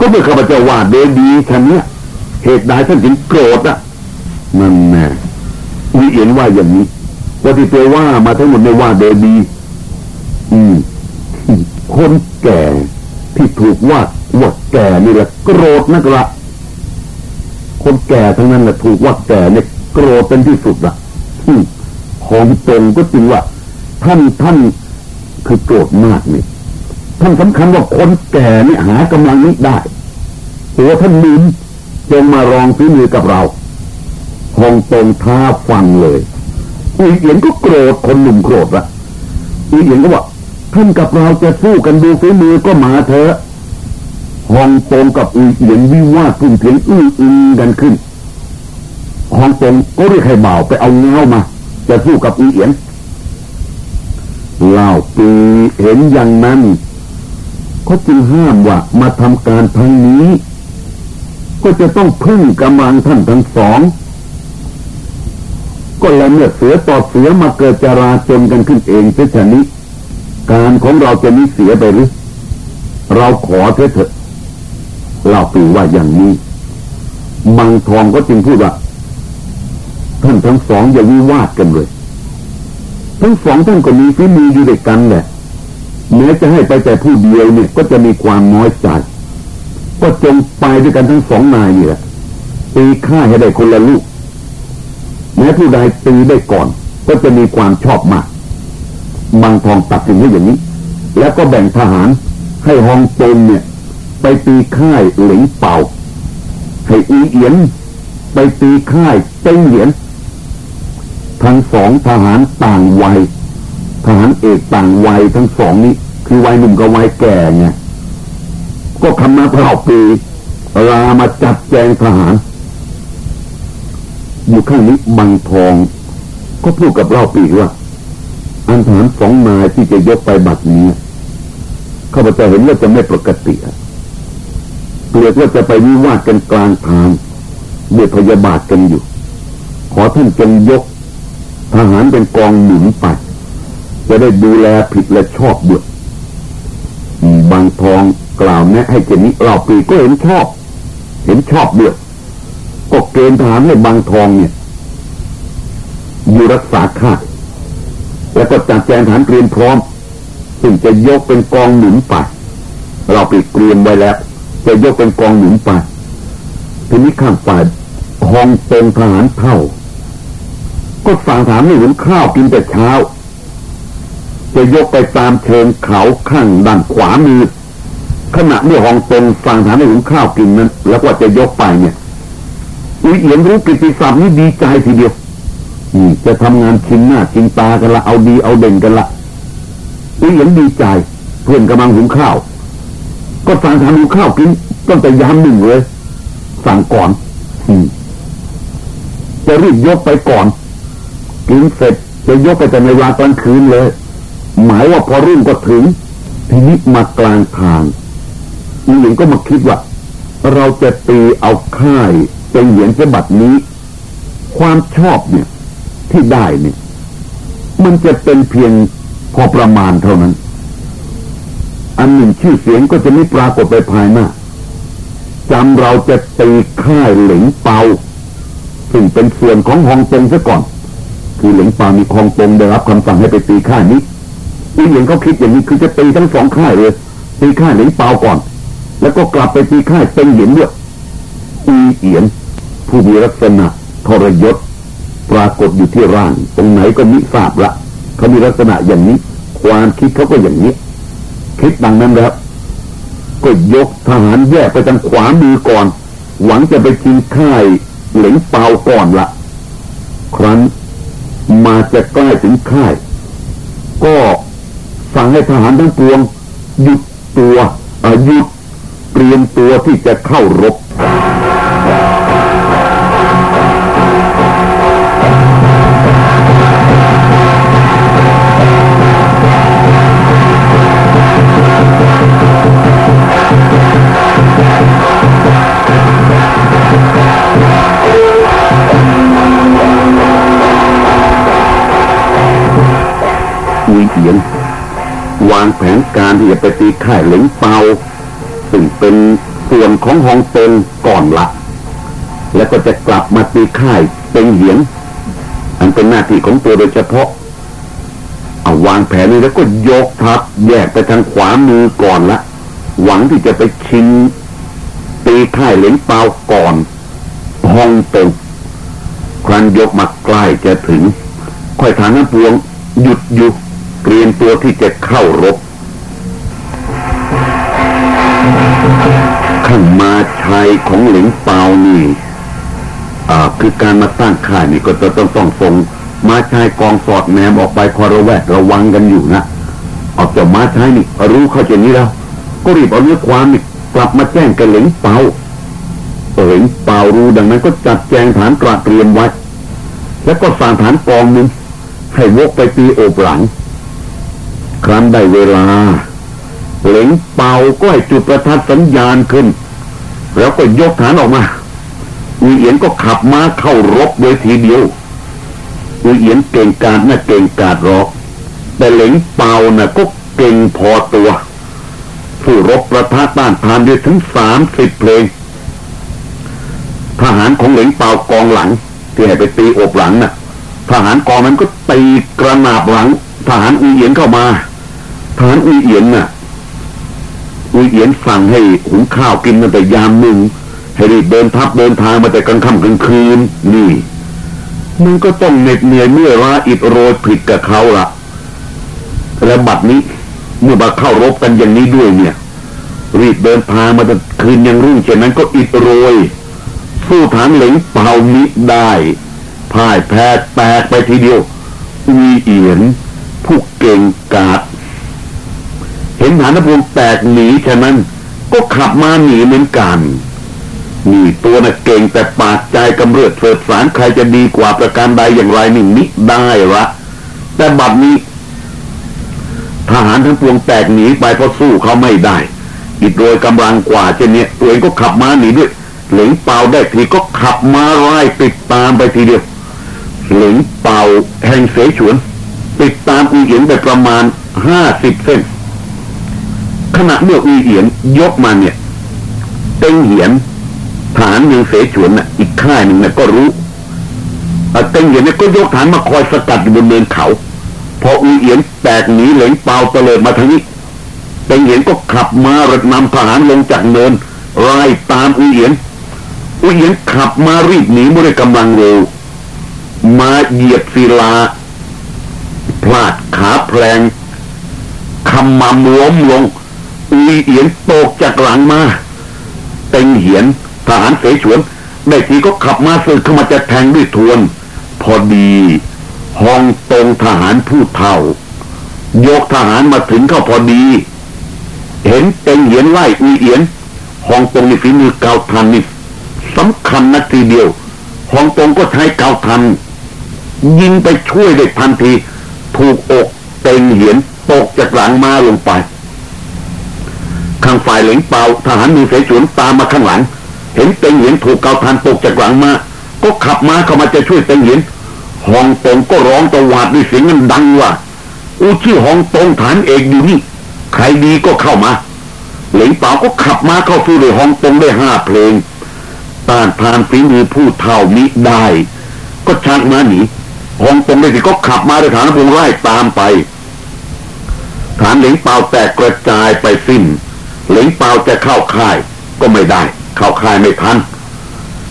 ก็เมื่อข้าพเจ้าว่าเดดีฉันเนี้ยเหตุใดท่านถึงโกรธอะนั่นแน่มีเอ็นว่าอย่างนี้ว่าที่ตัวว่ามาทั้งหมดไม่ว่าเดดี อืมคนแก่ที่ถูกว่าว่าแก่นี่แหละโกรธนักละคนแก่ทั้งนั้นแหละถูกว่าแก่เนี่ยโกรธเป็นที่สุดละของตรงก็จริงว่า ท่านท่านคือโกรธมากนี่ ท่านสำคัญว่าคนแก่นี่หากำลังนี้ได้ตัวท่านมินจงมารองฝีมือกับเราฮองตรงท้าฟังเลยอีเอียนก็โกรธคนหนุ่มโกรธละอีเอียนก็บอกท่านกับเราจะสู้กันดูฝีมือก็มาเถอะฮองตงกับอีเอียนวิวาทพุ่งเถียงอื้ออึงกันขึ้นฮองตงก็เรียกให้บ่าไปเอาเงามา จะสู้กับอีเอียนเล่าปีเห็นอย่างนั้น เขาจึงห้ามว่ามาทำการทางนี้ ก็จะต้องพึ่งกำลังท่านทั้งสอง ก็แล้วเมื่อเสือต่อเสือมาเกิดจราจนกันขึ้นเองเช่นนี้ การของเราจะนี้เสียไปหรือ เราขอเถอะเล่าปีว่าอย่างนี้บางทองก็จึงพูดว่าท่านทั้งสองอย่าวิวาทกันเลย ทั้งสองท่านก็มีฝีมืออยู่ด้วยกันแหละ แม้จะให้ไปแต่ผู้เดียวเนี่ยก็จะมีความน้อยใจ ก็จงไปด้วยกันทั้งสองนายนี่แหละตีฆ่าให้ได้คนละลูกแม้ผู้ใดตีได้ก่อน ก็จะมีความชอบมากบางทองตัดสินให้อย่างนี้ แล้วก็แบ่งทหารให้ฮองตงเนี่ย ไปตีค่ายหลิงเป่า ให้อีเอียน ไปตีค่ายเต้งเหียญทั้งสองทหารต่างวัย ทหารเอกต่างวัยทั้งสองนี้ คือวัยหนุ่มกับวัยแก่ไงก็คำนับเราปีลามาจัดแจงทหาร อยู่ข้างนี้บังทอง ก็พูดกับเราปีว่าอันทหารสองนายที่จะยกไปบัดนี้ข้าพเจ้าเห็นว่าจะไม่ปกติเกลียดว่าจะไปวิวาทกันกลางทางเบียดพยาบาทกันอยู่ ขอท่านจงยกทหารเป็นกองหนุนไป จะได้ดูแลผิดและชอบด้วยบางทองกล่าวแนะให้เจนี้เราปีก็เห็นชอบ เห็นชอบด้วยก็เกณฑ์ทหารให้บางทองเนี่ย อยู่รักษาค่าแล้วก็จัดแจงฐานเตรียมพร้อม ซึ่งจะยกเป็นกองหนุนไปเราไปเตรียมไว้แล้ว จะยกเป็นกองหนุนไปทีนี้ข้างฝ่ายฮองเต็งทหารเท่า ก็สั่งถามให้หุนข้าวกินแต่เช้า จะยกไปตามเชิงเขาข้างด้านขวามือขณะเมื่อหองตรงฟังฐานในหุงข้าวกินนั้น แล้วก็จะยกไปเนี่ยอุ้ยเอียนรู้กิติศัพท์นี่ดีใจทีเดียวนี่จะทำงานชินหน้าชินตากันละเอาดีเอาเด่นกันละอุ้ยเอียนดีใจ เพื่อนกำลังหุงข้าว ก็สั่งทานหุงข้าวกินตั้งแต่ยามหนึ่งเลย สั่งก่อนอืมจะรีบยกไปก่อนกินเสร็จจะยกไปแต่ในเวลากลางคืนเลย หมายว่าพอรุ่งก็ถึง ทีนี้มากลางทางอีหญิงก็มาคิดว่า เราจะตีเอาค่ายเป็นเหรียญฉบับนี้ ความชอบเนี่ย ที่ได้เนี่ย มันจะเป็นเพียงพอประมาณเท่านั้น อันหนึ่งชื่อเสียงก็จะไม่ปรากฏไปภายหน้าจำเราจะตีค่ายเหลิงเปาซึ่งเป็นส่วนของฮองตงซะก่อน คือเหลิงเปามีฮองตงได้รับคำสั่งให้ไปตีค่ายนี้ อีเหลียงเขาคิดอย่างนี้คือจะตีทั้งสองค่ายเลยตีค่ายหลิงเปาก่อน แล้วก็กลับไปตีค่ายเต็งเหยียนด้วยอีเอียน ผู้มีลักษณะทรยศปรากฏอยู่ที่ร่าง ตรงไหนก็มิทราบละเขามีลักษณะอย่างนี้ ความคิดเขาก็อย่างนี้ คิดดังนั้นแล้วก็ยกทหารแยกไปทางขวามือก่อน หวังจะไปชิงค่ายเหลิงเปาก่อนละครั้นมาจะใกล้ถึงค่าย ก็ สั่งให้ทหารทั้งปวงหยุดตัวหยุดเตรียมตัวที่จะเข้ารบเสียง วางแผนการที่จะไปตีค่ายเหลงเปาซึ่งเป็นส่วนของฮองเตงก่อนละ แล้วก็จะกลับมาตีค่ายเป็นเหยียนอันเป็นหน้าที่ของตัวโดยเฉพาะ เอาวางแผนนี้แล้วก็ยกทัพแยกไปทางขวามือก่อนละ หวังที่จะไปชิงตีค่ายเหลนเปาก่อนฮองเตงครั้นยกมาใกล้จะถึงค่อยฐานน้ำพวงหยุดอยู่ เตรียมตัวที่จะเข้ารบขันมาชัยของหลิงเปานี่อ่าคือการมาตั้งค่ายนี่ก็จะต้องต้องส่งมาชายกองสอดแนมออกไปคอยระแวดระวังกันอยู่นะออกจากมาชายนี่รู้เข้าใจนี้แล้ว ก็รีบเอาเนื้อความนี่กลับมาแจ้งกับหลิงเปาหลิงเปารู้ดังนั้นก็จัดแจงฐานตราเตรียมไว้แล้วก็สร้างฐานกองหนึ่งให้วกไปตีโอบหลัง รั้นได้เวลา เหลงเป่าก็ให้จุดประทัดสัญญาณขึ้น แล้วก็ยกฐานออกมาอุเอียนก็ขับม้าเข้ารบโดยทีเดียวอุเอียนเก่งกาจน่ะเก่งกาจรอก แต่เหลงเป่าน่ะก็เก่งพอตัว ผู้รบประทัดต้านทานด้วยถึงสามสิบเพลง ทหารของเหลงเป่ากองหลัง ที่ให้ไปตีอกหลังน่ะ ทหารกองนั้นก็ตีกระนาบหลัง ทหารอุเอียนเข้ามา ทหารอุเอียนน่ะอุเอียนสั่งให้หุงข้าวกินตั้งแต่ยามหนึ่งให้รีบเดินทัพเดินทางมาแต่กลางค่ำกลางคืน นี่มันก็ต้องเหน็ดเหนื่อยเมื่อราอิดโรยผิดกับเขาละและบัดนี้เมื่อมาเข้ารบกันอย่างนี้ด้วยเนี่ย รีบเดินทางมาแต่คืนยังรุ่งเช่นนั้นก็อิดโรยสู้ฐานเหลงเปล่ามิได้พ่ายแพ้แตกไปทีเดียววีเอียนผู้เก่งกาจ เห็นฐานพวงแตกหนีฉะนั้น ก็ขับมาหนีเหมือนกันนี่ตัวน่ะเก่งแต่ปากใจกำเริบเสดสารใครจะดีกว่าประการใดอย่างไรนี่นิได้ละแต่บัดนี้ ทหารทั้งปวงแตกหนีไปเพราะสู้เขาไม่ได้ อิดโรยกำลังกว่าเช่นนี้ตัวเองก็ขับม้าหนีด้วย เหลงเปาได้ทีก็ขับมาไล่ติดตามไปทีเดียว เหลงเปาแห่งเสฉวน ติดตามอีเอียนไปประมาณห้าสิบเส้น ขณะเมื่ออีเอียนยกมาเนี่ยเต็งเหียนฐานหนึ่งเสฉวนน่ะ อีกค่ายหนึ่งน่ะก็รู้เต็งเหียนเนี่ยก็ยกฐานมาคอยสกัดอยู่บนเนินเขาพออีเอียนแตกหนีเหลงเปล่าเตลิดมาทางนี้เต็งเหียนก็ขับมาระนำทหารลงจากเนินไล่ตามอีเอียนอีเอียนขับมารีบหนีไม่ได้กำลังเร็วมาเหยียบศิลาพลาดขาแพลงคำมามล้มลง อีเอียนตกจากหลังมาเต็งเหียนทหารเสฉวนได้ทีก็ขับมาสึกเข้ามาจะแทงด้วยทวน พอดีห้องตรงทหารผู้เท่า ยกทหารมาถึงเข้าพอดี เห็นเต็งเหียนไล่อีเอียนห้องตรงในฝีมือเกาทันนี่สำคัญนักทีเดียวห้องตรงก็ใช้เกาทัน ยิงไปช่วยได้ทันที ถูกอกเต็งเหียนตกจากหลังมาลงไปางฝ่ายเหลงเปาทหารมีเสฉวนตามมาข้างหลัง เห็นเต็งเหียนถูกเกาทันตกจากหลังมา ก็ขับมาเข้ามาจะช่วยเต็งเหียนฮองตงก็ร้องตะวาดด้วยเสียงดังว่าอูชื่อฮองตงฐานเอกอยู่นี่ ใครดีก็เข้ามา เหลงเปาก็ขับมาเข้าสู้ด้วยฮองตงได้ห้าเพลงต้านทานฝีมือผู้เท่ามิได้ ก็ชักมาหนีฮองตงได้สิก็ขับมาด้วยฐานพงไล่ตามไปฐานเหลงเปาแตกกระจายไปสิ้น หลิงเปาจะเข้าค่าย ก็ไม่ได้ เข้าค่ายไม่ทัน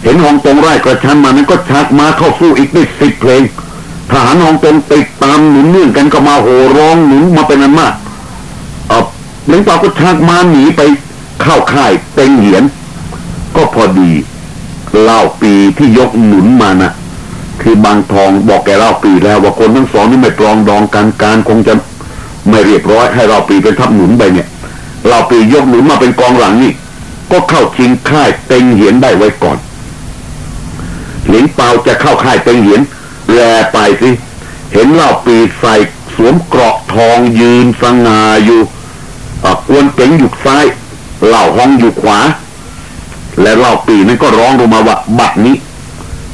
เห็นฮองตงไล่กระชั้นมานั้นก็ชักมาเข้าสู้อีกได้สิบเพลงทหารฮองตงติดตามหนุนเนื่องกันก็มาโห่ร้องหนุนมาเป็นอันมากเออหลิงเปาก็ชักมาหนีไปเข้าค่ายเต็งเหียน ก็พอดีเล่าปีที่ยกหนุนมานะ่ะคือบางทองบอกแกเล่าปีแล้วว่าคนทั้งสองนี่ไม่ปรองดองกันการคงจะไม่เรียบร้อยให้เราปีเป็นทับหนุนไปเนี่ย เราปียกหนุนมาเป็นกองหลังนี่ ก็เข้าชิงค่ายเต็งเหียนได้ไว้ก่อนเหลียงเปาจะเข้าค่ายเต็งเหียนแลไปสิเห็นเล่าปีใส่สวมเกราะทองยืนสง่าอยู่กวนเก๋งอยู่ซ้ายเหล่าห้องอยู่ขวา และเล่าปีนั้นก็ร้องลงมาว่าบัดนี้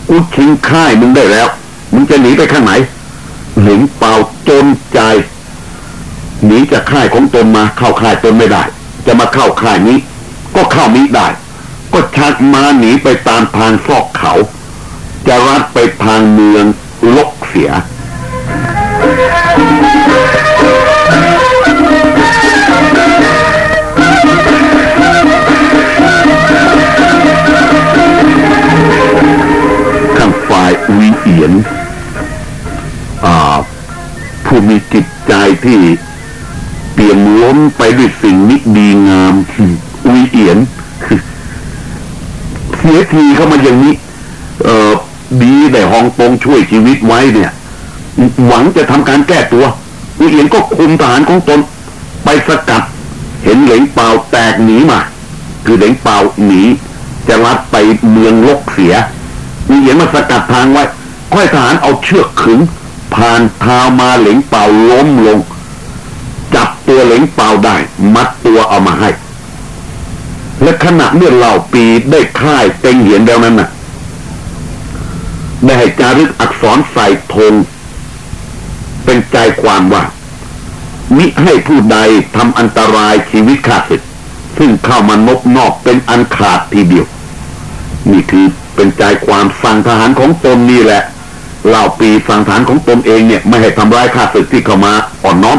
กูชิงค่ายมึงได้แล้ว มึงจะหนีไปข้างไหนหลิงเป่าจนใจ หนีจากค่ายของตนมาเข้าค่ายตนไม่ได้ จะมาเข้าค่ายนี้ ก็เข้ามิได้ ก็ชักมาหนีไปตามทางซอกเขา จะรัดไปทางเมืองลกเสียข้างฝ่ายวิเอียนผู้มีจิตใจที่ เปี่ยมล้นไปด้วยสิ่งนิดีงามอุยเอียนเสียทีเข้ามาอย่างนี้ เออดีได้ฮองตงช่วยชีวิตไว้เนี่ย หวังจะทำการแก้ตัวอุยเอียนก็คุมทหารของตน ไปสกัด เห็นเหลงเปล่าแตกหนีมา คือเหลงเปล่าหนีจะลัดไปเมืองลกเสียอุยเอียนมาสกัดทางไว้ค่อยทหารเอาเชือกขึงผ่านเท้ามาเหลงเปล่าล้มลง ตัวเหลงเปล่าได้ มัดตัวเอามาให้ และขณะเมื่อเหล่าปีได้ค่ายเต็งเหียนแล้วนั้นน่ะ ได้ให้จารึกอักษรใส่ธงเป็นใจความว่า มิให้ผู้ใดทำอันตรายชีวิตข้าศึกซึ่งเข้ามานบนอกเป็นอันขาดทีเดียว นี่คือเป็นใจความสั่งทหารของตนนี่แหละเหล่าปีสั่งทหารของตนเองเนี่ย ไม่ให้ทำร้ายข้าศึกที่เข้ามาอ่อนน้อม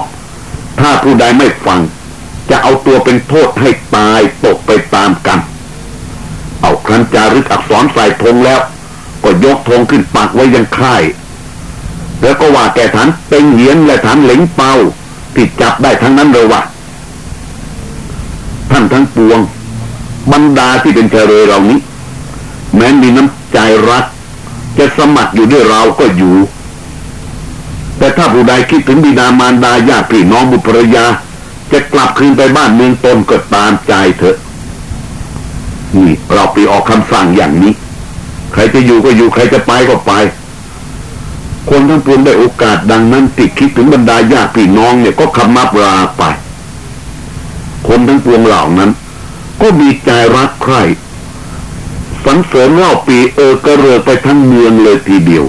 ถ้าผู้ใดไม่ฟัง จะเอาตัวเป็นโทษให้ตายตกไปตามกันเอาครั้นจารึกอักษรใส่ธงแล้ว ก็ยกธงขึ้นปักไว้ยังค่าย แล้วก็ว่าแก่ฐานเป็นเหียนและฐานเหลงเปาที่จับได้ทั้งนั้นเลยว่าท่านทั้งปวง บรรดาที่เป็นเชเรเหล่านี้ แม้มีน้ำใจรัก จะสมัครอยู่ด้วยเราก็อยู่ ถ้าผู้ใดคิดถึงบิดามารดาญาติพี่น้องบุตรภรยา จะกลับคืนไปบ้านเมืองตนก็ตามใจเถอะ นี่เราไปออกคำสั่งอย่างนี้ ใครจะอยู่ก็อยู่ใครจะไปก็ไป คนทั้งปวงได้โอกาสดังนั้นติดคิดถึงบรรดาญาติพี่น้องเนี่ยก็คำมับลาไป คนทั้งปวงเหล่านั้น ก็มีใจรักใคร่สันเสริญเล่าปีเออกระเรือไปทั้งเมืองเลยทีเดียว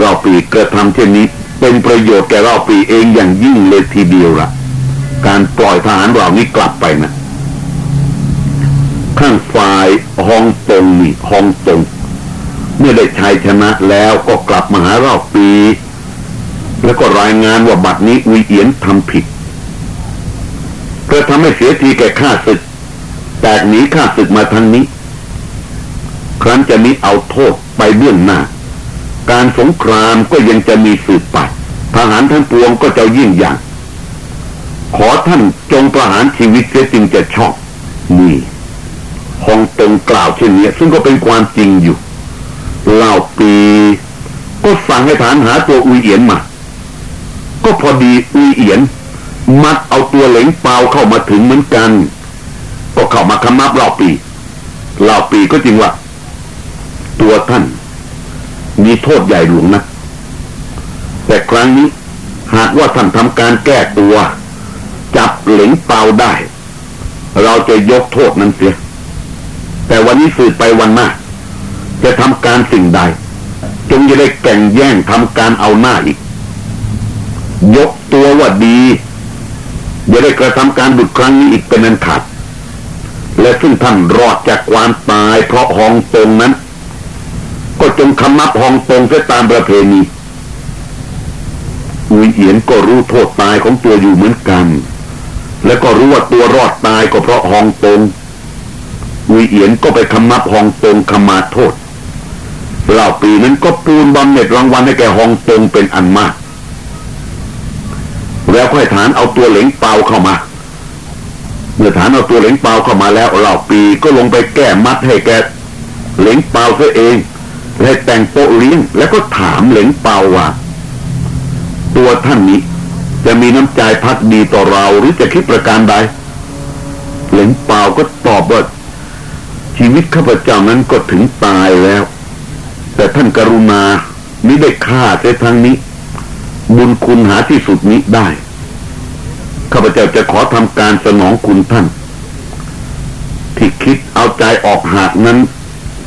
เราปีกระทำเช่นนี้ เป็นประโยชน์แก่เราปีเองอย่างยิ่งเลยทีเดียวละ่ะ การปล่อยทหารเหล่านี้กลับไปนะข้างฝ่ายฮองตงนี่ฮองตงเมื่อได้ชัยชนะแล้วก็กลับมาหาเราปี แล้วก็รายงานว่าบัดนี้วีเอียนทำผิดเพื่อทำให้เสียทีแก่ข้าศึกแตกหนีข้าศึกมาทางนี้ ครั้นจะนี้เอาโทษไปเบื้องหน้า การสงครามก็ยังจะมีสืบไปทหารทั้งปวงก็จะยิ่งอย่าง ขอท่านจงประหารชีวิตเสียจึงจะชอบนี่ฮองตงกล่าวเช่นนี้ซึ่งก็เป็นความจริงอยู่เล่าปี ก็สั่งให้ฐานหาตัวอุยเอียนมา ก็พอดีอุยเอียน มัดเอาตัวเหลงเปาเข้ามาถึงเหมือนกัน ก็เข้ามาคำนับเล่าปีเล่าปีก็จริงว่า ตัวท่าน มีโทษใหญ่หลวงนะแต่ครั้งนี้ หากว่าท่านทำการแก้ตัว จับเหลงเปล่าได้ เราจะยกโทษนั้นเสีย แต่วันนี้สืบไปวันหน้า จะทำการสิ่งใด จงจะได้แก่งแย่งทำการเอาหน้าอีก ยกตัวว่าดีอย่าได้กระทำการบุดครั้งนี้อีกเป็นอันขาดและซึ่งท่านรอดจากความตายเพราะหองตรงนั้น ก็จงคำนับหองตรงเสียตามประเพณีอุยเอียนก็รู้โทษตายของตัวอยู่เหมือนกัน และก็รู้ว่าตัวรอดตายก็เพราะหองตรงอุยเอียนก็ไปคำนับหองตรงคำมาโทษเหล่าปีนั้นก็ปูนบำเหน็จรางวัลให้แก่หองตรงเป็นอันมาก แล้วค่อยฐานเอาตัวเหลงเปาเข้ามาเมื่อฐานเอาตัวเหลงเปาเข้ามาแล้วเหล่าปีก็ลงไปแก้มัดให้แกเหลงเปาเสียเอง และแต่งโปเลี้ยงแล้วก็ถามเหลงเปาว่า ตัวท่านนี้จะมีน้ำใจพักดีต่อเราหรือจะคิดประการใดเหลงเปาก็ตอบว่าชีวิตข้าพเจ้านั้นก็ถึงตายแล้ว แต่ท่านกรุณาไม่ได้ฆ่าเสียทางนี้ บุญคุณหาที่สุดนี้ได้ข้าพเจ้าจะขอทำการสนองคุณท่าน ที่คิดเอาใจออกหากนั้น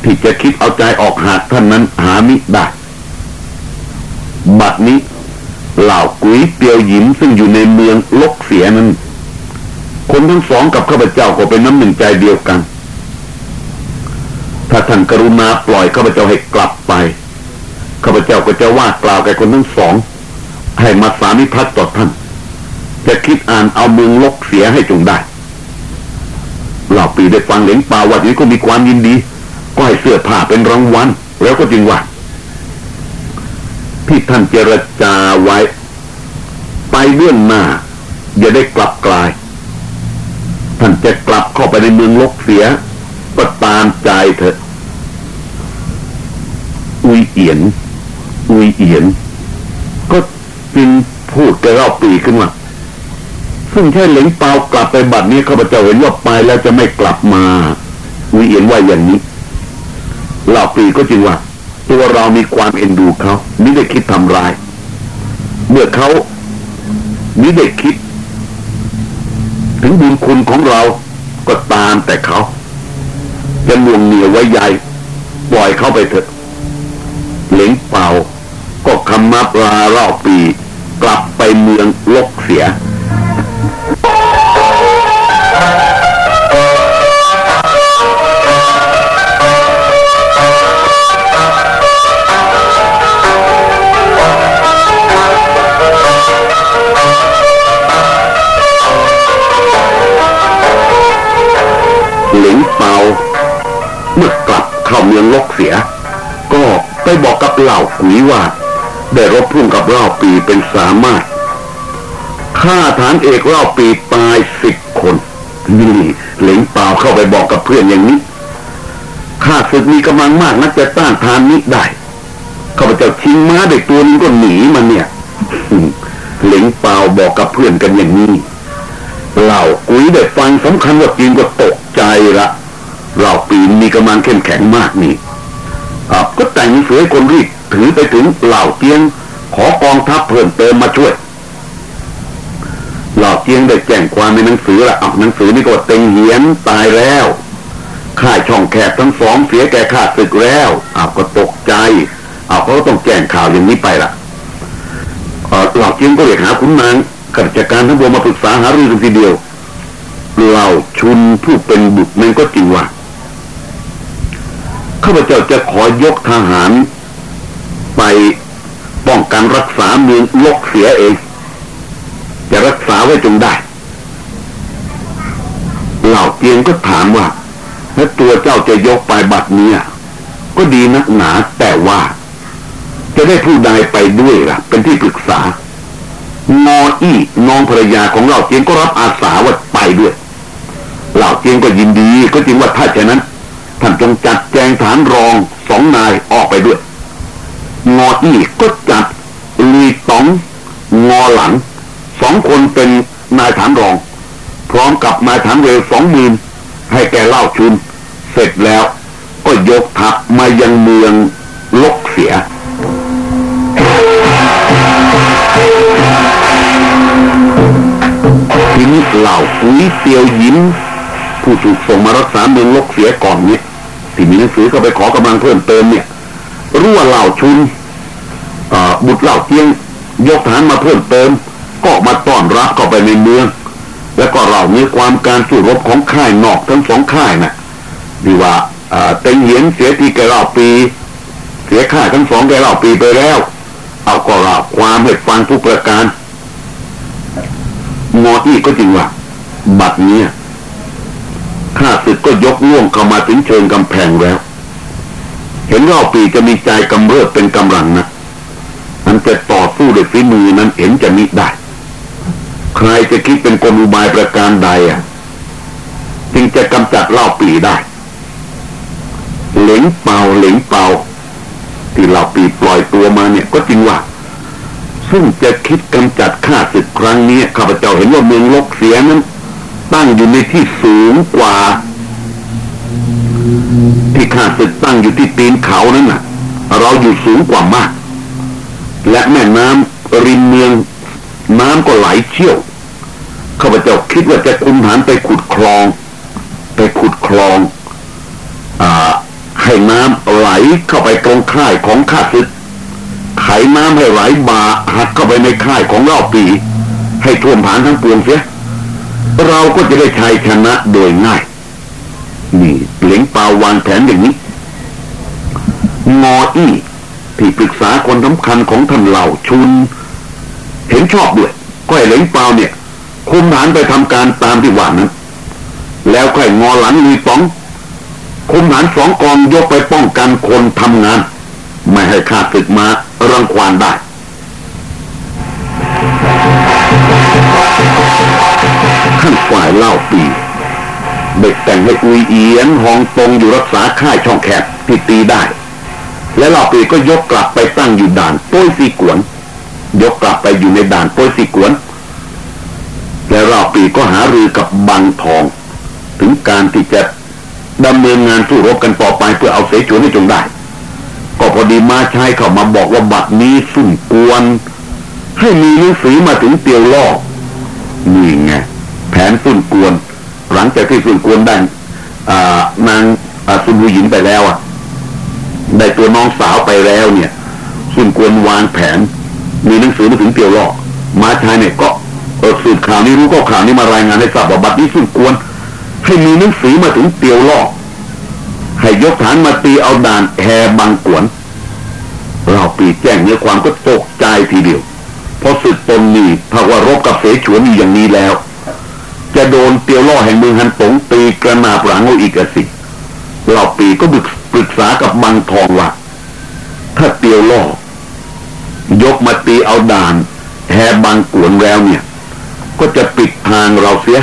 ที่จะคิดเอาใจออกหากท่านนั้นหามิได้บัดนี้เหล่ากุ้ยเตียวหยิมซึ่งอยู่ในเมืองลกเสียนั้น คนทั้งสองกับข้าพเจ้าก็เป็นน้ำหนึ่งใจเดียวกัน ถ้าท่านกรุณาปล่อยข้าพเจ้าให้กลับไปข้าพเจ้าก็จะว่ากล่าวแก่คนทั้งสอง ให้มาสามิพัฒต่อท่าน จะคิดอ่านเอาเมืองลกเสียให้จงได้เหล่าปีได้ฟังเหลงป่าวัดนี้ก็มีความยินดี ก็ให้เสื้อผ้าเป็นรางวัลแล้วก็จริงว่าที่ท่านเจรจาไว้ ไปเรื่องหน้า อย่าได้กลับกลาย ท่านจะกลับเข้าไปในเมืองลกเสียก็ตามใจเถอะ อุยเอียน อุยเอียน ก็จึงพูดกระรอบปีขึ้นว่าซึ่งแค่เหลงเปล่ากลับไปบัดนี้ข้าพเจ้าเห็นว่าไปแล้วจะไม่กลับมาอุยเอียนว่าอย่างนี้ เหล่าปีก็จึงว่า ตัวเรามีความเอ็นดูเขาไม่ได้คิดทำร้าย เมื่อเขาไม่ได้คิด ถึงบุญคุณของเราก็ตามแต่เขา จะลวงเหนียวไว้ใหญ่ปล่อยเข้าไปเถอะเหลงเป่า ก็คำมาปลาเล่าปี กลับไปเมืองลกเสีย เข้าเมืองลกเสีย ก็ไปบอกกับเหล่าขุยว่า ได้รบพุ่งกับเล่าปีเป็นสามารถฆ่าฐานเอกเล่าปีตายสิบคนนี่หลิงเปาเข้าไปบอกกับเพื่อนอย่างนี้ข้าศึกมีกำลังมากนักจะต้านทานนี้ได้ข้าพเจ้าชิงม้าเด็กตัวนี้ก็หนีมันเนี่ยหลิงเปาบอกกับเพื่อนกันอย่างนี้เหล่ากุ้ยได้ฟังสำคัญว่าจีนก็ตกใจละ เราปีนมีกำลังเข้มแข็งมากนี่ก็แต่งเสือคนรีบถือไปถึงเหล่าเตียง ขอกองทัพเพิ่มเติมมาช่วย เหล่าเตียงได้แจ้งความในหนังสือละอะหนังสือนี่ก็เต็งเหียนตายแล้วข่ายช่องแคบทั้งสองเสียแก่ข้าศึกแล้วอ้าวก็ตกใจอ้าวเขาต้องแจ้งข่าวอย่างนี้ไปละเหล่าเตียงก็เรียกหาคุณนางข้าราชการทั้งปวมาปรึกษาหารือกันทีเดียวเราชุนผู้เป็นบุตรนั้นก็จริงว่า ข้าพเจ้าจะขอยกทหาร ไปป้องกันรักษาเมืองลกเสียเอง จะรักษาไว้จงได้ เหล่าเตียงก็ถามว่าถ้าตัวเจ้าจะยกไปบัดนี้ก็ดีนักหนาแต่ว่า จะได้ผู้ใดไปด้วยล่ะ เป็นที่ปรึกษางออี้น้องภรรยาของเราเจียงก็รับอาสาว่าไปด้วย เหล่าเจียงก็ยินดี ก็จริงว่าถ้าเช่นนั้น ท่านจงจัดแจงฐานรองสองนายออกไปด้วย งออี้ก็จัดลีตองงอหลังสองคนเป็นนายฐานรอง พร้อมกับนายฐานเรวสองมืนให้แกเล่าชุน เสร็จแล้วก็ยกทัพมายังเมืองลกเสีย ทีนี้เหล่าปุ๋ยเตียวยิ้มผู้ถูกส่งมารักษาเมืองลกเสียก่อนเนี่ย ที่มีหนังสือเข้าไปขอกำลังเพิ่มเติมเนี่ยรู้ว่าเหล่าชุนบุตรเหล่าเทียง ยกฐานมาเพิ่มเติม ก็มาต้อนรับเข้าไปในเมือง แล้วก็เหล่านี้ความการสู้รบของค่ายนอกทั้งสองค่ายนะ่ะดีว่าเต็งเหียนเสียทีแกเหล่าปี เสียค่ายทั้งสองแกเหล่าปีไปแล้ว เอาก็เล่าความให้ฟังทุกประการงออี้ก็จริงว่าบัดนี้ ข้าศึกก็ยกล่วงเข้ามาถึงเชิงกำแพงแล้ว เห็นว่าปีจะมีใจกำเริบเป็นกำลังนะมันจะต่อสู้ด้วยฝีมือนั้นเห็นจะมิได้ ใครจะคิดเป็นกลอุบายประการใดอะ จึงจะกำจัดเล่าปีได้ เหลงเป่าเหลงเป่าที่เล่าปีปล่อยตัวมาเนี่ยก็จริงว่า ซึ่งจะคิดกำจัดข้าศึกครั้งนี้ข้าพเจ้าเห็นว่าเมืองลกเสียนั้น ตั้งอยู่ในที่สูงกว่า ที่ข้าศึกตั้งอยู่ที่ตีนเขานั้นน่ะ เราอยู่สูงกว่ามาก และแม่น้ำริมเมือง น้ำก็ไหลเชี่ยวข้าพเจ้าคิดว่าจะคุมฐานไปขุดคลอง ไปขุดคลองอ่าให้น้ำไหลเข้าไปตรงค่ายของข้าศึกไขน้ำให้ไหลบ่าหักเข้าไปในค่ายของเล่าปี ให้ท่วมผ่านทั้งปวงเสีย เราก็จะได้ชัยชนะโดยง่ายนี่เหลียงเปาวางแผนอย่างนี้งออี้ที่ปรึกษาคนสำคัญของท่านเหล่าชุน เห็นชอบด้วยก็ให้เหลียงเปาเนี่ย คุมฐานไปทำการตามที่ว่านั้น แล้วค่อยงอหลังลีปอง คุมฐานสองกองยกไปป้องกันคนทำงาน ไม่ให้ข้าศึกมารังควานได้ ขั้นฝ่ายเล่าปี เด็กแต่งให้อุยเอียนหองตรงอยู่รักษาค่ายช่องแคบที่ตีได้ และเล่าปีก็ยกกลับไปตั้งอยู่ด่านป้ยสีกวน ยกกลับไปอยู่ในด่านป้ยสีกวน และเล่าปีก็หารือกับบังทอง ถึงการที่จะดำเนินงานสู้รบกันต่อไปเพื่อเอาเสฉวนให้จงได้ ก็พอดีมาชายเข้ามาบอกว่าบัดนี้สุ่มกวน ให้มีหนังสือมาถึงเตียวล่อนี่ไง แผนสุ่มกวน หลังจากที่สุ่มกวนได้นางสุนหูหญินไปแล้วอะ ได้ตัวน้องสาวไปแล้วเนี่ยสุ่มกวนวางแผน มีหนังสือมาถึงเตียวล่อมาชายเนี่ยก็เอสืบข่าวนี้รู้ก็ข่าวนี้มารายงานให้ทราบว่าบัดนี้สุ่มกวนให้มีหนังสือมาถึงเตียวล่อให้ยกฐานมาตีเอาด่านแฮบางกวนเราปีแจ้งเนื้อความก็ตกใจทีเดียวพอสึกตนนี่ถ้าว่ารบกับเสฉวนอยู่อย่างนี้แล้ว จะโดนเตียวล่อแห่งเมืองฮันตงตีกระนาบหลังเอาอีกสิเราปีก็บึกปรึกษากับบางทองว่าถ้าเตียวล่อยกมาตีเอาด่านแฮบางกวนแล้วเนี่ย ก็จะปิดทางเราเสีย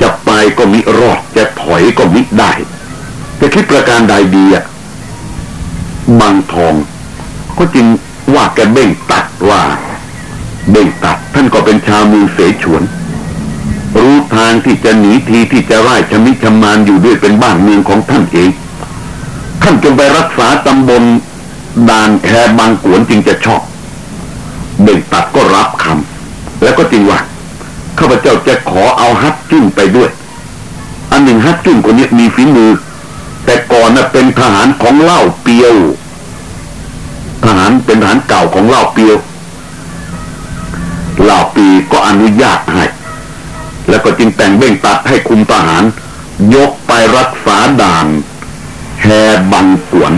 จะไปก็มิรอดจะถอยก็มิได้ จะคิดประการใดดีอะบางทอง ก็จึงว่าแกเบ่งตัดว่า เบ่งตัดท่านก็เป็นชาวมือเสฉวน รู้ทางที่จะหนีทีที่จะไล่ชมิชมานอยู่ด้วยเป็นบ้านเมืองของท่านเอง ท่านจงไปรักษาตำบลด่านแคบางกวนจึงจะชอบเบ่งตัดก็รับคำแล้วก็จริงว่าข้าพเจ้าจะขอเอาฮัตจุ้นไปด้วย อันหนึ่งฮัตจุ้นคนนี้มีฝีมือ แต่ก่อนน่ะเป็นทหารของเล่าเปียว ทหารเป็นทหารเก่าของเล่าเปียวเล่าปีก็อนุญาตให้ แล้วก็จึงแต่งเบ่งตัดให้คุมทหาร ยกไปรักษาด่านแฮบังกวน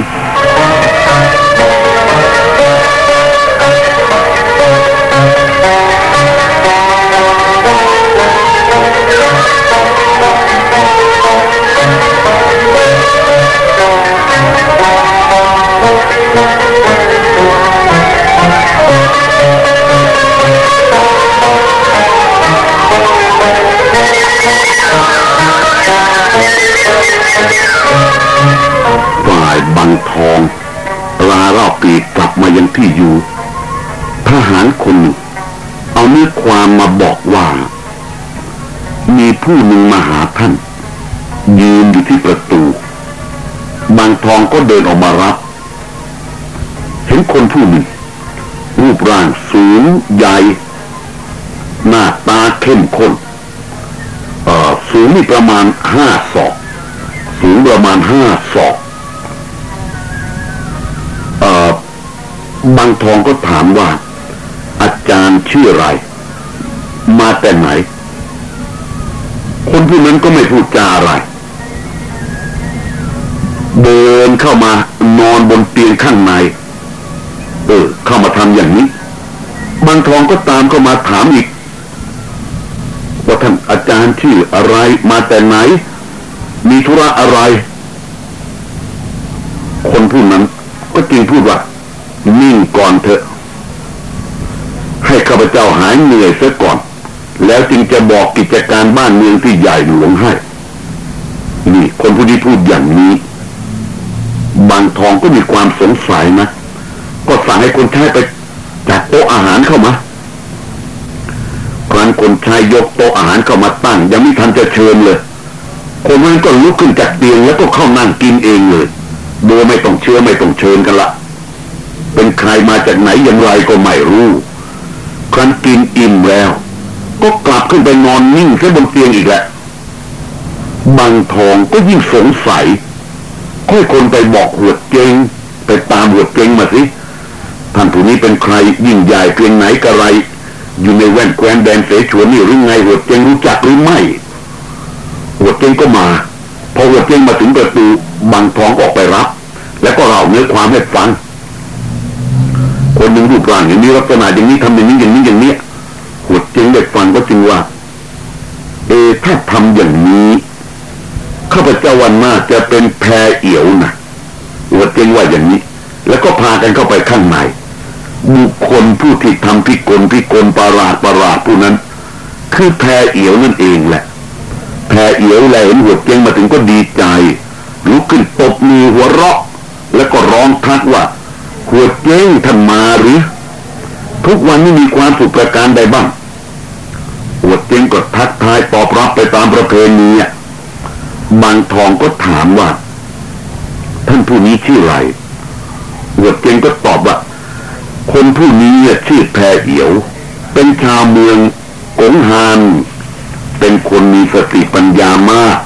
ผู้หนึ่งมาหาท่าน ยืนอยู่ที่ประตู บางทองก็เดินออกมารับ เห็นคนผู้หนึ่ง รูปร่างสูงใหญ่ หน้าตาเข้มข้นสูงนี่ประมาณางทองก็ตามเขามาถามอีกว่าท่านอาจารย์ชื่ออะไรมาแต่ไหน มีธุระอะไร คนผู้นั้น ก็จึงพูดว่านิ่งก่อนเถอะ ให้ข้าพเจ้าหายเหนื่อยเสียก่อน แล้วจึงจะบอกกิจการบ้านเมืองที่ใหญ่หลวงให้ นี่ คนผู้นี้พูดอย่างนี้ บางทองก็มีความสงสัยนะ ก็สั่งให้คนใช้ไปจัดโต๊ะอาหารเข้ามา ครั้นคนชายยกโต๊ะอาหารเข้ามาตั้ง ยังไม่ทันจะเชิญเลย คนนั้นก็ลุกขึ้นจากเตียงแล้วก็เข้านั่งกินเองเลยโดยไม่ต้องเชื่อไม่ต้องเชิญกันละ เป็นใครมาจากไหนอย่างไรก็ไม่รู้ ครั้นกินอิ่มแล้ว ก็กลับขึ้นไปนอนนิ่งแค่บนเตียงอีกแหละบางทองก็ยิ่งสงสัยค่อยคนไปบอกหัวเจงไปตามหัวเจงมาสิท่านผู้นี้เป็นใครยิ่งใหญ่เพียงไหนกระไร อยู่ในแว่นแควนแดนเสฉวนนี่หรือไงหัวเจงรู้จักหรือไม่หัวเจงก็มา พอหัวเจงมาถึงประตูบางท้องออกไปรับ แล้วก็เล่าเนื้อความให้ฟัง คนหนึ่งรูปร่างอย่างนี้ลักษณะอย่างนี้ทำอย่างนี้อย่างนี้อย่างนี้หัวเจงได้ฟังก็จึงว่า เอถ้าทำอย่างนี้ข้าพเจ้าวันหน้าจะเป็นแพรเอี่ยวนะหัวเจงว่าอย่างนี้ แล้วก็พากันเข้าไปข้างใน บุคคลผู้ที่ทำพิกลพิกลประหลาดประหลาดผู้นั้น คือแพรเอี่ยวนั่นเองแหละ แพรเอี่ยวแลเห็นหัวเจงมาถึงก็ดีใจลุกขึ้นตบมือหัวเราะ แล้วก็ร้องทักว่าหัวเจงท่านมาหรือ ทุกวันนี้มีความสุขประการใดบ้างหัวเจงก็ทักทายตอบรับไปตามประเพณีบางทองก็ถามว่า ท่านผู้นี้ชื่ออะไรหัวเจงก็ตอบว่า คนผู้นี้ชื่อแพรเอียว เป็นชาวเมืองกงฮาน เป็นคนมีสติปัญญามาก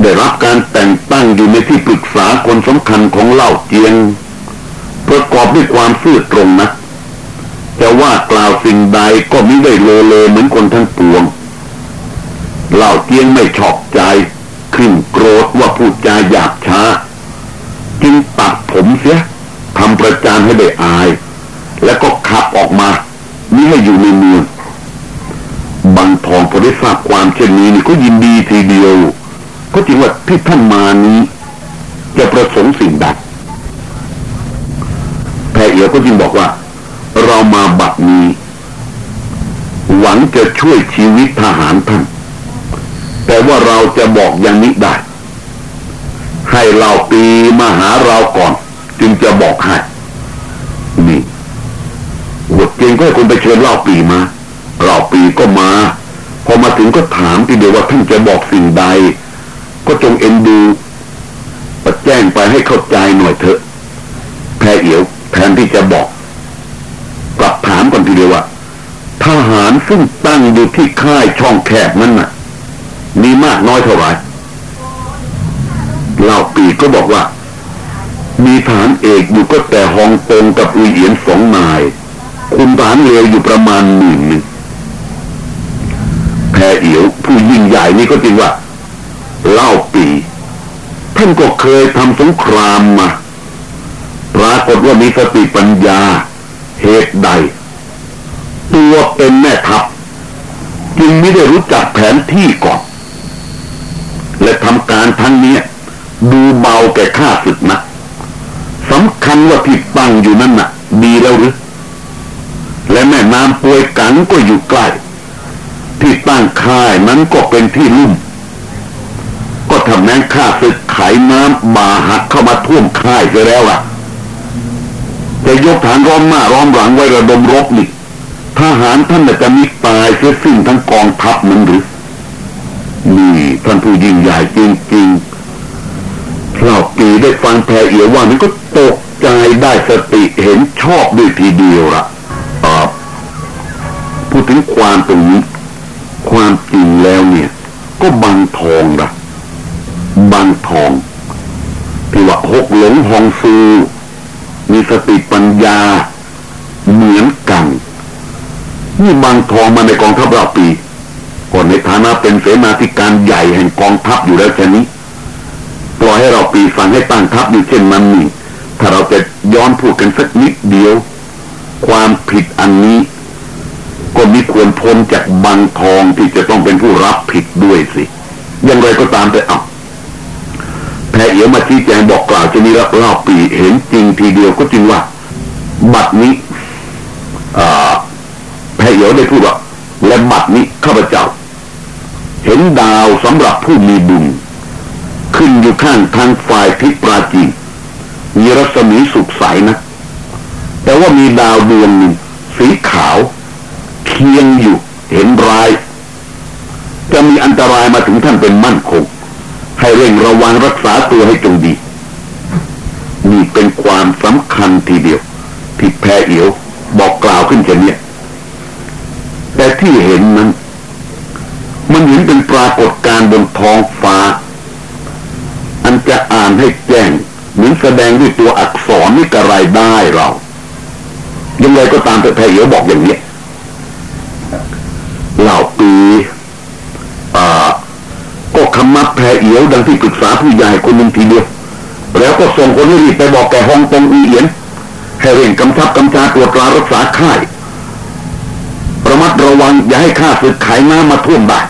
ได้รับการแต่งตั้งอยู่ในที่ปรึกษาคนสำคัญของเล่าเจียง ประกอบด้วยความซื่อตรงนะจะว่ากล่าวสิ่งใดก็ไม่ได้โลเลเหมือนคนทั้งปวงเล่าเจียงไม่ชอบใจ ขึ้นโกรธว่าพูดจาหยาบช้า จึงตัดผมเสีย ประจานให้ได้อาย แล้วก็ขับออกมามิให้อยู่ในเมืองบางทองพอได้ทราบความเช่นนี้นี่ก็ยินดีทีเดียว ก็จริงว่าที่ท่านมานี้ จะประสงค์สิ่งใดแพรเอียก็จึงบอกว่า เรามาบัดนี้ หวังจะช่วยชีวิตทหารท่าน แต่ว่าเราจะบอกอย่างนี้ได้ ให้เราปีมาหาเราก่อน จึงจะบอกให้นี่หัวเกงก็ให้คนไปเชิญเล่าปีมาเล่าปีก็มา พอมาถึงก็ถามทีเดียวว่าท่านจะบอกสิ่งใด ก็จงเอ็นดูประแจ้งไปให้เข้าใจหน่อยเถอะแพ้เอียวแทนที่จะบอกกลับถามก่อนทีเดียวว่าทหารซึ่งตั้งอยู่ที่ค่ายช่องแคบนั้นน่ะ มีมากน้อยเท่าไหร่เล่าปีก็บอกว่า มีฐานเอกอยู่ก็แต่ฮองตงกับอุยเอียนสองนาย คุมฐานเรืออยู่ประมาณหมื่นหนึ่งแพรเอียวผู้ยิ่งใหญ่นี่ก็จริงว่า เล่าปี ท่านก็เคยทำสงครามมาปรากฏว่ามีสติปัญญา เหตุใด ตัวเป็นแม่ทัพ จึงไม่ได้รู้จักแผนที่ก่อน และทำการทั้งนี้ดูเบาแก่ข้าศึกนะ สำคัญว่าที่ตั้งอยู่นั่นน่ะ ดีแล้วหรือ และแม่น้ำป่วยกังก็อยู่ใกล้ ที่ตั้งค่ายนั้นก็เป็นที่ลุ่ม ก็ทำแม้ข้าศึกไขน้ำบาหักเข้ามาท่วมค่ายไปแล้วล่ะจะยกฐานร้อมหน้าร้อมหลังไว้ระดมรบนี่ทหารท่านจะมีตายเสียสิ้นทั้งกองทัพนั้นหรือ นี่ท่านผู้ยิ่งใหญ่จริงๆ เราปีได้ฟังแพรเอียวว่านั้นก็ตกใจได้สติเห็นชอบด้วยทีเดียวละอ่าพูดถึงความตรงนี้ความจริงแล้วเนี่ย ก็บังทองละบังทองที่ว่าหกหลงหองซูมีสติปัญญา เหมือนกันนี่บังทองมาในกองทัพเราปีก่อนในฐานะเป็นเสนาธิการใหญ่แห่งกองทัพอยู่แล้วแค่นี้ ให้เราปีฟังให้ตั้งทัพอยู่เช่นนั้นนี่ถ้าเราจะย้อนพูดกันสักนิดเดียว ความผิดอันนี้ ก็มีควรพ้นจากบังทองที่จะต้องเป็นผู้รับผิดด้วยสิ อย่างไรก็ตามแต่เอาแพรเอียวมาชี้แจงบอกกล่าวจะนี้แล้วเล่าปีเห็นจริงทีเดียวก็จริงว่า บัดนี้แพรเอียวได้พูดว่าและบัดนี้ข้าพเจ้า เห็นดาวสำหรับผู้มีบุญ ขึ้นอยู่ข้างทางฝ่ายทิศปราจีนมีรัศมีสุกใสนะ แต่ว่ามีดาวดวงหนึ่งสีขาวเคียงอยู่เห็นร้าย จะมีอันตรายมาถึงท่านเป็นมั่นคง ให้เร่งระวังรักษาตัวให้จงดี นี่เป็นความสำคัญทีเดียวที่แพรเอียวบอกกล่าวขึ้นเช่นนี้แต่ที่เห็นนั้น มันเห็นเป็นปรากฏการณ์บนท้องฟ้า อันจะอ่านให้แจ้งเหมือนแสดงด้วยตัวอักษรนี่กระไรได้เรายังไงก็ตามแต่แพรเหียวบอกอย่างนี้เหล่าปีอ่าก็คำมักแพรเหียวดังที่ปรึกษาผู้ใหญ่คนหนึ่งทีเดียว แล้วก็ส่งคนรีบไปบอกแกฮองตงอีเอียนให้เร่งกำชับกำชาตรวจตรารักษาค่ายระมัดระวังอย่าให้ข้าศึกขายน้ำมาท่วมบ้าน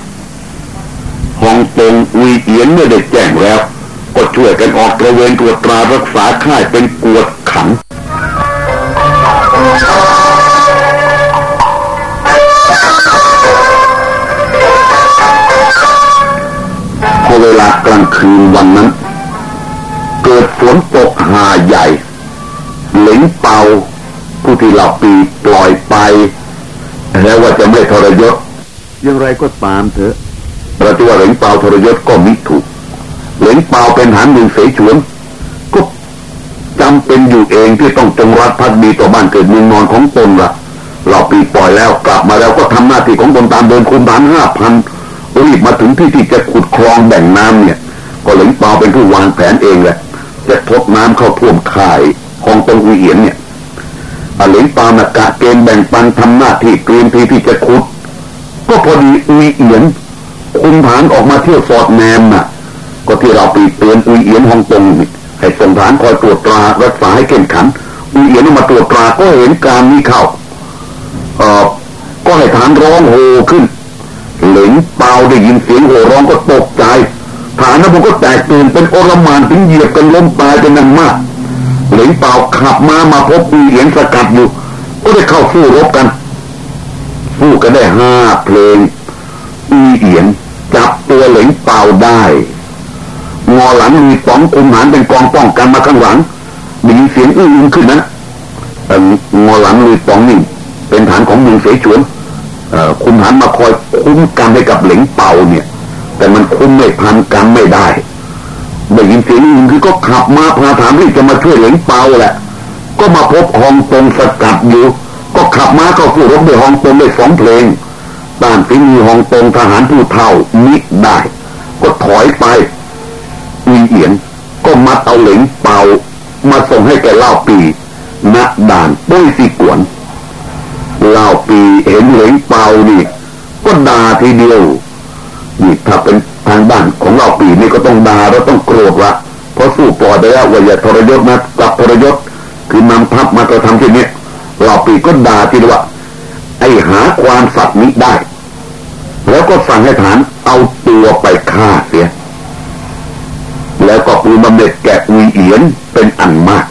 ฮองตงอุยเอียนเมื่อได้แจ้งแล้ว ก็ช่วยกันออกตระเวนตรวจตรารักษาค่ายเป็นกวดขันพอเวลากลางคืนวันนั้น เกิดฝนตกหาใหญ่ เหลิงเป่าผู้ที่เหล่าปีปล่อยไปแล้วว่าจะไม่ทรยศอย่างไรก็ตามเถอะประตูเหลิงเป่าทรยศก็มิถูก เหลิงเป่าเป็นฐานหนึ่งเสฉวนก็จำเป็นอยู่เองที่ต้องจงรักภักดีต่อบ้านเกิดเมืองนอนของตนละเราปีปล่อยแล้วกลับมาแล้วก็ทำหน้าที่ของตนตามเดินคุมฐานห้าพันรีบมาถึงที่ที่จะขุดคลองแบ่งน้ำเนี่ย ก็เหลิงเปาเป็นผู้วางแผนเองแหละจะทดน้ำเข้าท่วมข่ายของตรงอุยเอียนเนี่ยเหลิงเปานากะเกณฑ์แบ่งปันทำหน้าที่เตรียมที่ที่จะขุด ก็พอดีอุยเอียนคุมฐานออกมาเที่ยวสอดแนมน่ะ ก็ที่เราปีเตือนอุยเอียนฮ่องตงให้ส่งฐานคอยตรวจตรารักษาให้เข้มขันอุยเอียนมาตรวจตราก็เห็นการนี้เข้าเอ่อก็ให้ฐานร้องโฮขึ้น เหลิงเปาได้ยินเสียงโห่ร้องก็ตกใจ ฐานนั้นผมก็แตกตื่นเป็นโอรมานถึงเหยียบกันล้มตายเป็นนั้นมาก เหลิงเปาขับมามาพบอีเหลียนสกัดอยู่ ก็ได้เข้าสู้รบกันสู้กันได้ห้าเพลงอีเอียนจับตัวเหลิงเปาได้ งอหลังมีสองคุมหานเป็นกองป้องกันมาข้างหลังมีเสียงอื้อขึ้นนะงอหลังมีสองนี่เป็นฐานของเมืองเสฉวนคุณหันมาคอยคุ้มกันให้กับเหลงเป่าเนี่ย แต่มันคุ้มไม่พันกันไม่ได้ได้ยินเสียงอื่นคือก็ขับมาพาถามที่จะมาช่วยเหลงเป่าแหละ ก็มาพบฮองตงสกัดอยู่ ก็ขับมาก็สู้รบด้วยฮองตงได้สองเพลงต้านฝีมือฮองตงทหารผู้เท่ามิได้ ก็ถอยไป อีเอียนก็มัดเอาเหลงเป่ามาส่งให้แกเล่าปีณด่านปุ้ยสีกวนเล่าปีเห็นเหลงเปล่านี่ก็ด่าทีเดียวนี่ถ้าเป็นทางบ้านของเราปีนี่ก็ต้องด่าเราต้องโกรธละเพราะสู้ปล่อยไปแล้วว่าอย่าทรยศนะกลับทรยศคือนำทัพมากระทำเช่นนี้เราปีก็ด่าทีเดียวว่าไอหาความสัตย์นี้ได้ แล้วก็สั่งให้ฐานเอาตัวไปฆ่าเสีย รูบำเหน็จแกะอุยเอียนเป็นอันมาก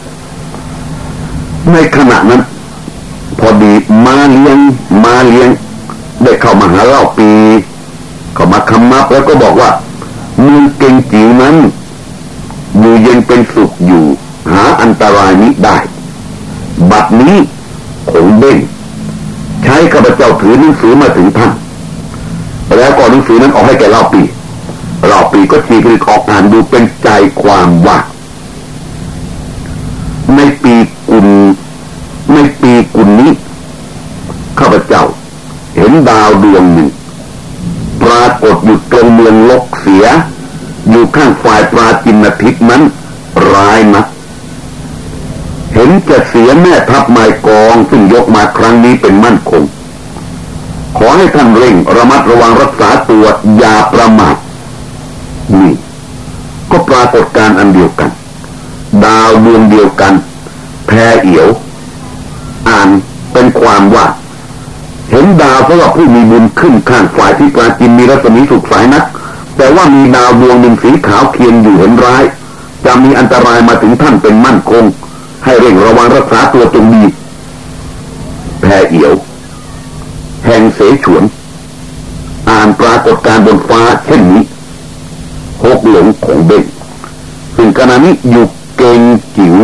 ในขณะนั้น พอดีมาเลี้ยงมาเลี้ยงได้เข้ามาหาเล่าปี เข้ามาคำมับแล้วก็บอกว่าเมืองเก่งจิ๋วนั้นอยู่เย็นเป็นสุขอยู่ หาอันตรายนี้ได้ บัดนี้คงเด้งใช้ข้าพเจ้าถือหนังสือมาถึงท่านแล้วก็หนังสือนั้นออกให้แกเล่าปี เล่าปีก็ทีกออกอ่านดูเป็นใจความว่า ในปีกุลในปีกุลนี้ ข้าพเจ้า เห็นดาวดวงหนึ่ง ปรากฏอยู่ตรงเมืองลกเสีย อยู่ข้างฝ่ายปราจินทิศนั้น ร้ายนะเห็นจะเสียแม่ทัพไม้กองซึ่งยกมาครั้งนี้เป็นมั่นคงขอให้ท่านเร่งระมัดระวังรักษาตัวอย่าประมาท นี่ก็ปรากฏการอันเดียวกัน ดาวดวงเดียวกัน แพ้เอียว อ่านเป็นความว่า เห็นดาวเพราะว่าผู้มีบุญขึ้นข้างฝ่ายที่ปราจินมีรัศมีสุขสายนัก แต่ว่ามีดาวดวงหนึ่งสีขาวเคียงอยู่เห็นร้าย จะมีอันตรายมาถึงท่านเป็นมั่นคง ให้เร่งระวังรักษาตัวจงดี แพรเอียว แห่งเสฉวน อ่านปรากฏการบนฟ้าเช่นนี้ หกหลงของเบงซึ่งขณะนี้อยู่เกงจิ๋ว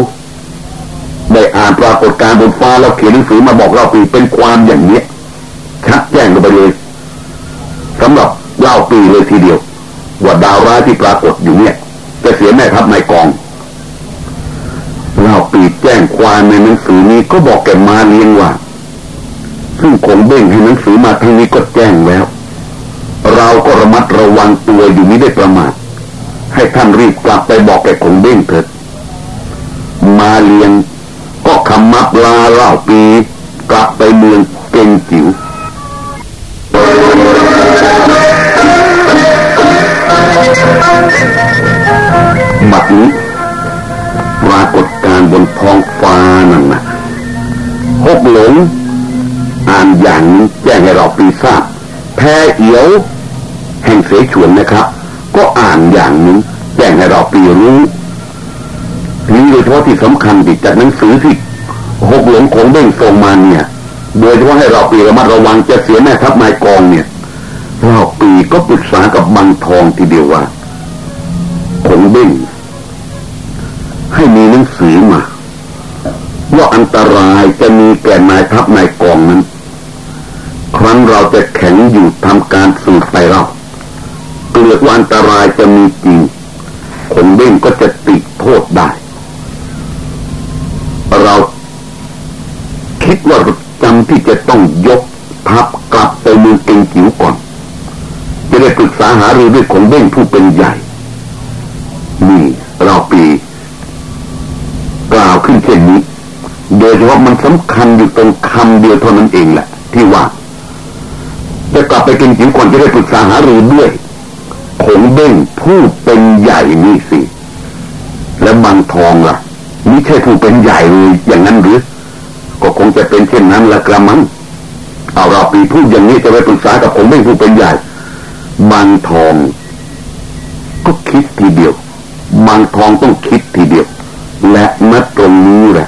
ได้อ่านปรากฏการบนฟ้าแล้วเขียนหนังสือมาบอกเราปีเป็นความอย่างนี้ชัดแจ้งกันไปเลยสำหรับเล่าปีเลยทีเดียว ว่าดาวร้ายที่ปรากฏอยู่เนี่ยจะเสียแม่ทัพในกองเล่าปีแจ้งความในหนังสือนี้ก็บอกแกมาเลี้ยงว่า ซึ่งคงเบ่งให้หนังสือมาทางนี้ก็แจ้งแล้ว เราก็ระมัดระวังตัวอยู่นี้ได้ประมาท ให้ท่านรีบกลับไปบอกแกคงเบ่งเถิดมาเลียงก็คำมับลาเล่าปีกลับไปเมืองเกงจิ๋วบัดนี้ปรากฏการบนท้องฟ้านั่นนะหกหลงอ่านอย่างนี้แจ้งให้เราปีทราบแพ้เอียว แห่งเสฉวนนะครับ ก็อ่านอย่างนี้ แจ้งให้เราปีรู้นี้โดยเฉพาะที่สำคัญติดจากหนังสือที่หกหลงของเบ้งส่งมาเนี่ย โดยเฉพาะให้เราปีระมัดระวังจะเสียแม่ทัพนายกองเนี่ยเราปีก็ปรึกษากับบังทองทีเดียวว่าของเบ้งให้มีหนังสือมาว่าอันตรายจะมีแก่นายทัพนายกองนั้น ครั้นเราจะแข็งอยู่ทำการสืบไปเราเกลือกว่าอันตรายจะมีจริงคงเบ้งก็จะติดโทษได้ เราคิดว่าจำที่จะ ต้องยกทัพกลับไปเมืองเกงจิ๋วก่อน จะได้ปรึกษาหารือด้วยคงเบ้งผู้เป็นใหญ่ นี่เราปีกล่าวขึ้นเช่นนี้ โดยเฉพาะมันสำคัญอยู่ตรงคำเดียวเท่านั้นเองแหละ ที่ว่าจะกลับไปกินจิ๋วก่อนจะได้ปรึกษาหารือด้วยคงเบ้งผู้เป็นใหญ่นี่สิและบางทองล่ะไม่ใช่ผู้เป็นใหญ่เลยอย่างนั้นหรือ ก็คงจะเป็นเช่นนั้นละกระมัง เอาเราปีพูดอย่างนี้จะไปปรึกษากับคงเบ้งผู้เป็นใหญ่บางทอง ก็คิดทีเดียวบางทองต้องคิดทีเดียว และณตรงนี้แหละ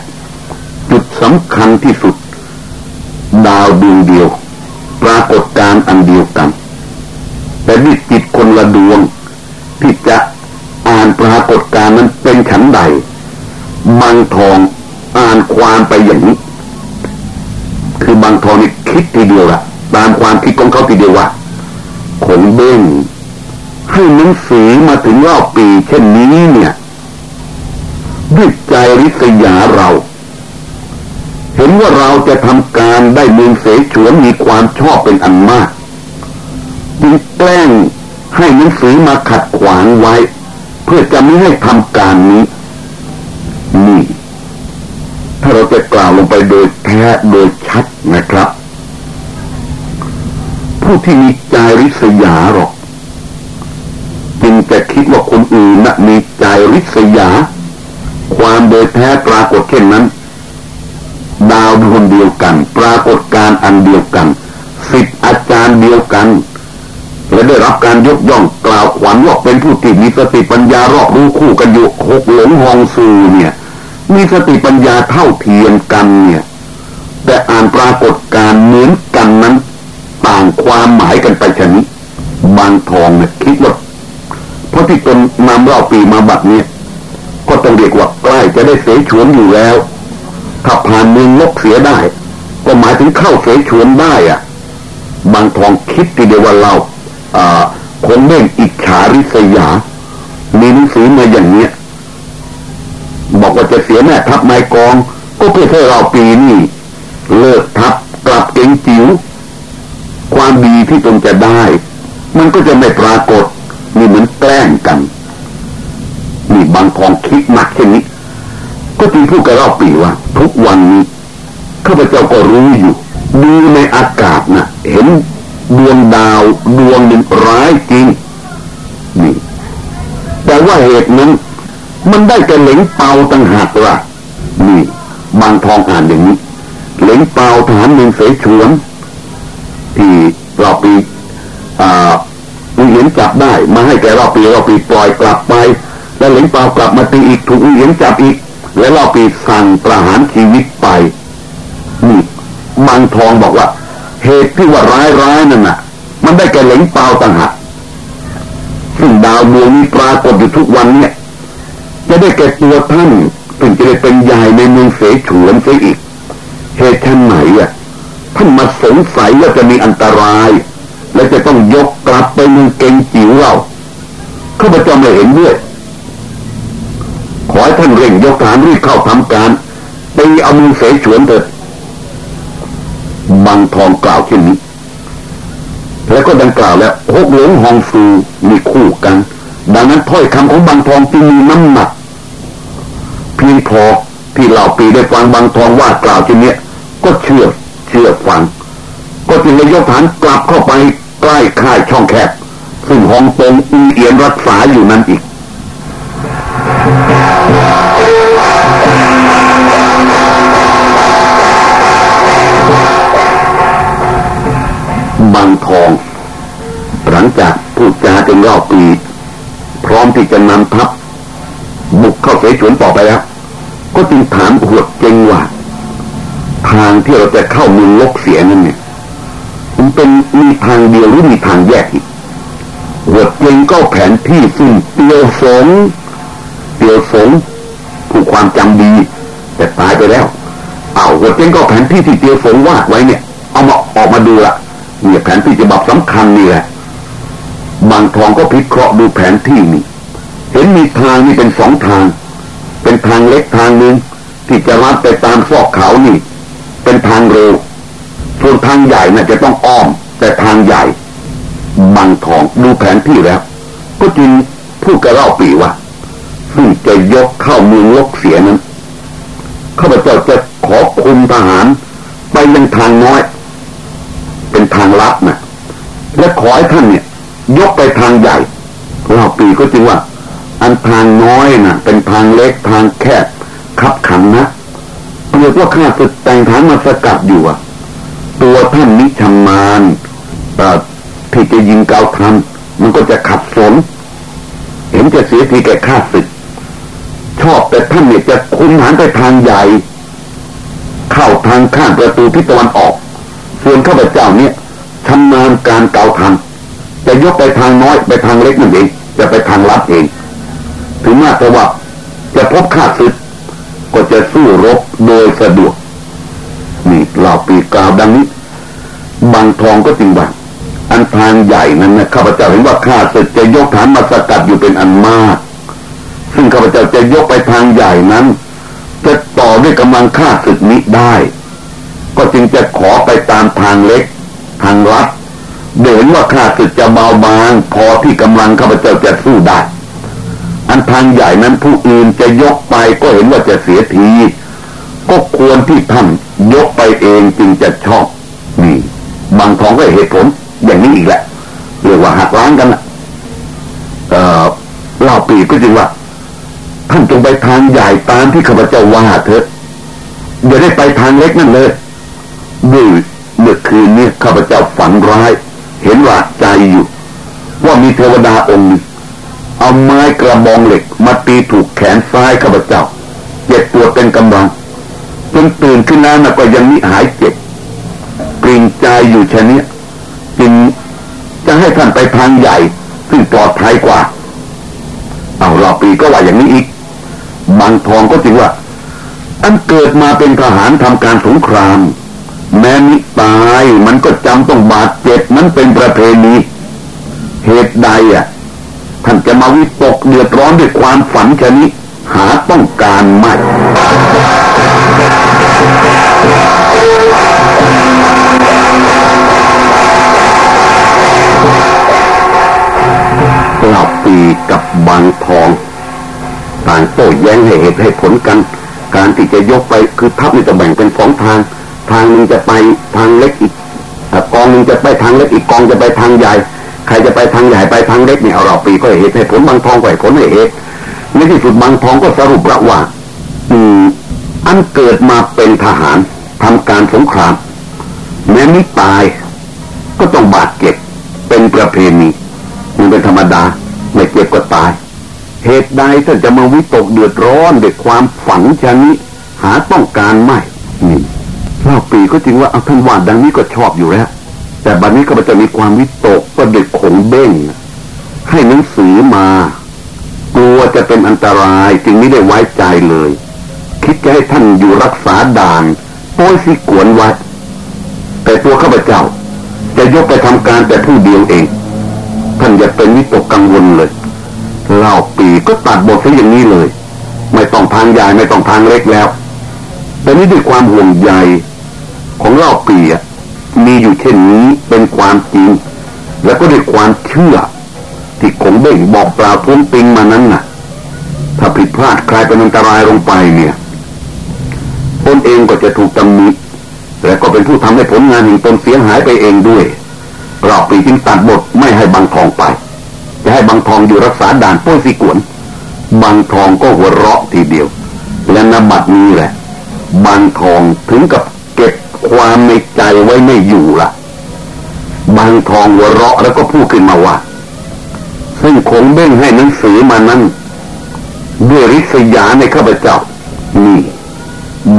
จุดสำคัญที่สุด ดาวดวงเดียว ช่นนี้เนี่ย ด้วยใจริษยาเรา เห็นว่าเราจะทำการได้เมืองเสฉวนมีความชอบเป็นอันมากจึงแกล้งให้หนังสือมาขัดขวางไว้ เพื่อจะไม่ให้ทำการนี้นี่ ถ้าเราจะกล่าวลงไปโดยแท้โดยชัดนะครับ ผู้ที่มีใจริษยาหรอก งจะคิดว่าคนอื่นนะ่ะมีใจริษยา ความโดยแท้ปรากฏเช่นนั้น ดาวดวงเดียวกัน ปรากฏการอันเดียวกันสิทธิอาจารย์เดียวกัน และได้รับการยกย่องกล่าวขวัญว่าเป็นผู้ที่มีสติปัญญารอบรู้คู่กันอยู่หกหลงหองซูเนี่ย มีสติปัญญาเท่าเทียมกันเนี่ย แต่อ่านปรากฏการเหมือนกันนั้น ต่างความหมายกันไปชนิดบางทองเนี่ยคิดว่าะที่ตนนำเล่าปีมาบัดเนี่ยก็ต้องเรียกว่าใกล้จะได้เสฉวนอยู่แล้ว ถ้าผ่านเมืองลกเสียได้ ก็หมายถึงเข้าเสฉวนได้อะ บางทองคิดทีเดียวว่าเราอ่าคงเล่นอิจฉาริษยา มีหนังสือมาอย่างเนี้ย บอกว่าจะเสียแม่ทัพนายกอง ก็เพื่อให้เราปีนี้เลิกทัพกลับเก่งจิ๋วความดีที่ตนจะได้ มันก็จะไม่ปรากฏ นี่เหมือนแกล้งกันนี่บางทองคิดหนักเช่นนี้ ก็จึงพูดกับเราปีว่าทุกวันนี้ข้าพเจ้าก็รู้อยู่ดูในอากาศนะ่ะเห็นดวงดาวดวงหนึ่งร้ายจริงนี่แต่ว่าเหตุนั้น มันได้แต่เหลงเปาต่างหากว่านี่บางทองอ่านอย่างนี้ เหลงเปาทหารเมืองเสฉวนที่เราปี อุเหยนจับได้ มาให้แกเราปีเราปีปล่อยกลับไป แล้วเหลงเปล่ากลับมาตีอีกถูกอุเหยนจับอีก แล้วเราปีสั่งประหารชีวิตไปนี่บางทองบอกว่า เหตุที่ว่าร้ายร้ายนั่นน่ะ มันได้แก่เหลงเปล่าต่างหากซึ่งดาวดวงนี้ปรากฏอยู่ทุกวันเนี่ยจะได้แก่ตัวท่านถึงจะได้เป็นใหญ่ในเมืองเสฉวนเสียอีกเหตุท่านไหนอะท่านมาสงสัยว่าจะมีอันตราย และจะต้องยกกลับไปมืองเก่งจิ๋วเราข้าพเจ้าไม่เห็นด้วยขอให้ท่านเร่งยกฐานรีบเข้าทำการตีเอามือเสฉวนเถิดบางทองกล่าวเช่นนี้ แล้วก็ดังกล่าวแล้วหกหลงฮองซูมีคู่กัน ดังนั้นถ้อยคำของบางทองจึงมีน้ำหนักเพียงพอที่เหล่าปีได้ฟังบางทองว่ากล่าวเช่นนี้ก็เชื่อเชื่อฟัง ก็จึงเลยยกฐานกลับเข้าไป ใกล้ค่ายช่องแคบ ซึ่งฮองตงอีเอียนรักษาอยู่นั่นอีก บางทอง หลังจากพูดจาจนรอบปี พร้อมที่จะนำทัพบุกเข้าเสฉวนต่อไปแล้ว ก็จึงถามหัวเจงว่า ทางที่เราจะเข้าเมืองลกเสียนั่นเนี่ย มันเป็นมีทางเดียวหรือมีทางแยกอีกหัวเจงก็แผนที่ซึ่งเตียวสงเตียวสงผู้ความจำดี แต่ตายไปแล้ว เอาหัวเจงก็แผนที่ที่เตียวสงวาดไว้เนี่ย เอามาออกมาดูละเนี่ยแผนที่จะบับสำคัญนี่แหละบางทองก็พิเคราะห์ดูแผนที่นี่เห็นมีทางนี่เป็นสองทาง เป็นทางเล็กทางหนึ่งที่จะลัดไปตามซอกเขานี่ เป็นทางเร็ว ส่วนทางใหญ่น่ะจะต้องอ้อม แต่ทางใหญ่ บางทองดูแผนที่แล้ว ก็จึงพูดกับเล่าปีว่าซึ่งจะยกเข้าเมืองลกเสียนั้นข้าพเจ้าจะขอคุมทหาร ไปยังทางน้อย เป็นทางลับนะและขอให้ท่านเนี่ย ยกไปทางใหญ่เล่าปีก็จึงว่า อันทางน้อยนะ่ะ เป็นทางเล็กทางแคบขับขันนะเรียกว่าข้าศึกแต่งฐานมาสกัดอยู่อะ ตัวท่านนิชำมานที่จะยิงเกาทันมันก็จะขัดสน เห็นจะเสียทีแก่ข้าศึก ชอบแต่ท่านเนี่ยจะคุมฐานไปทางใหญ่ เข้าทางข้างประตูทิศตะวันออก ส่วนข้าพเจ้าเนี่ยชำนาญการเกาทันจะยกไปทางน้อยไปทางเล็กนั่นเองจะไปทางลัดเอง ถึงม้แต่ว่าจะพบข้าศึกก็จะสู้รบโดยสะดวกนี่เหล่าปีกาวดังนี้ บางทองก็จริงบางอันทางใหญ่นั้นนะข้าพเจ้าเห็นว่าข้าศึกจะยกฐานมาสกัดอยู่เป็นอันมาก ซึ่งข้าพเจ้าจะยกไปทางใหญ่นั้น จะต่อด้วยกำลังข้าศึกนี้ได้ ก็จึงจะขอไปตามทางเล็ก ทางลัดเดินว่าข้าศึกจะเบาบางพอที่กำลังข้าพเจ้าจะสู้ได้ อันทางใหญ่นั้นผู้อื่นจะยกไปก็เห็นว่าจะเสียที ก็ควรที่ท่านยกไปเองจึงจะชอบ บางทองก็เหตุผล อย่างนี้อีกแหละเรียกว่าหักล้างกันนะเออเล่าปีก็จริงว่า ท่านจงไปทางใหญ่ตามที่ข้าพเจ้าว่าเถอะอย่าได้ไปทางเล็กนั่นเลยด้วยเมื่อคืนนี้ข้าพเจ้าฝันร้าย เห็นว่าใจอยู่ ว่ามีเทวดาองค์เอาไม้กระบองเหล็กมาตีถูกแขนซ้ายข้าพเจ้า เจ็บปวดเป็นกำลังจนตื่นขึ้นนั้นก็ยังมิหายเจ็บ ใจอยู่ชนี้จึงจะให้ท่านไปทางใหญ่ ซึ่งปลอดภัยกว่า เอาเราปีก็ว่าอย่างนี้อีกบางทองก็จริงว่า อันเกิดมาเป็นทหารทำการสงคราม แม้นิตายมันก็จำต้องบาดเจ็บมันเป็นประเพณีเหตุใดอะท่านจะมาวิตกเดือดร้อนด้วยความฝันชนิดหาต้องการไม่ กับางทอง ต่างโต้แย้งให้เหตุให้ผลกัน การที่จะยกไปคือทัพนี่จะแบ่งเป็นสองทาง ทางนึงจะไปทางเล็กอีกกองนึงจะไปทางเล็กอีกกองจะไปทางใหญ่ ใครจะไปทางใหญ่ไปทางเล็กเนี่ยเอาเราปีก็เหตุให้ผลบางทองก็ให้ผลให้เหตุในที่สุดบางทองก็สรุประว่าอืมอันเกิดมาเป็นทหารทำการสงคราม แม้ไม่ตาย ก็ต้องบาดเจ็บเป็นประเพณีมันเป็นธรรมดา ไม่เจ็บก็ตาย เหตุใดท่านจะมาวิตกเดือดร้อนด้วยความฝันชนิหาต้องการไม่นี่เล่าปีก็จริงว่าเอาท่านวาดดังนี้ก็ชอบอยู่แล้ว แต่บัดนี้ก็จะมีความวิตกก็เด็กขงเบ้งให้หนังสือมา กลัวจะเป็นอันตรายจึงไม่ได้ไว้ใจเลย คิดจะให้ท่านอยู่รักษาด่านโป้ยสิกวนไว้แต่ตัวข้าพเจ้า จะยกไปทำการแต่ผู้เดียวเอง ท่านอย่าเป็นวิตกกังวลเลยเล่า ก็ตัดบทซะอย่างนี้เลย ไม่ต้องทางใหญ่ไม่ต้องทางเล็กแล้ว แต่นี่ด้วยความห่วงใยของเล่าปีอะมีอยู่เช่นนี้เป็นความจริง แล้วก็ด้วยความเชื่อ ที่คงเบ่งบอกปล่าท้วงติงมานั้นน่ะ ถ้าผิดพลาดใครเป็นอันตรายลงไปเนี่ยตนเองก็จะถูกตำหนิและก็เป็นผู้ทำให้ผลงานแห่งตนเสียหายไปเองด้วยเราปีจึงตัดบทไม่ให้บางทองไป จะให้บางทองอยู่รักษาด่านป้วยสีกวน บางทองก็หัวเราะทีเดียว และนบัดนี้แหละ บางทองถึงกับเก็บความในใจไว้ไม่อยู่ละบางทองหัวเราะแล้วก็พูดขึ้นมาว่า ซึ่งคงเบ้งให้หนังสือมานั้น ด้วยริษยาในข้าพเจ้า นี่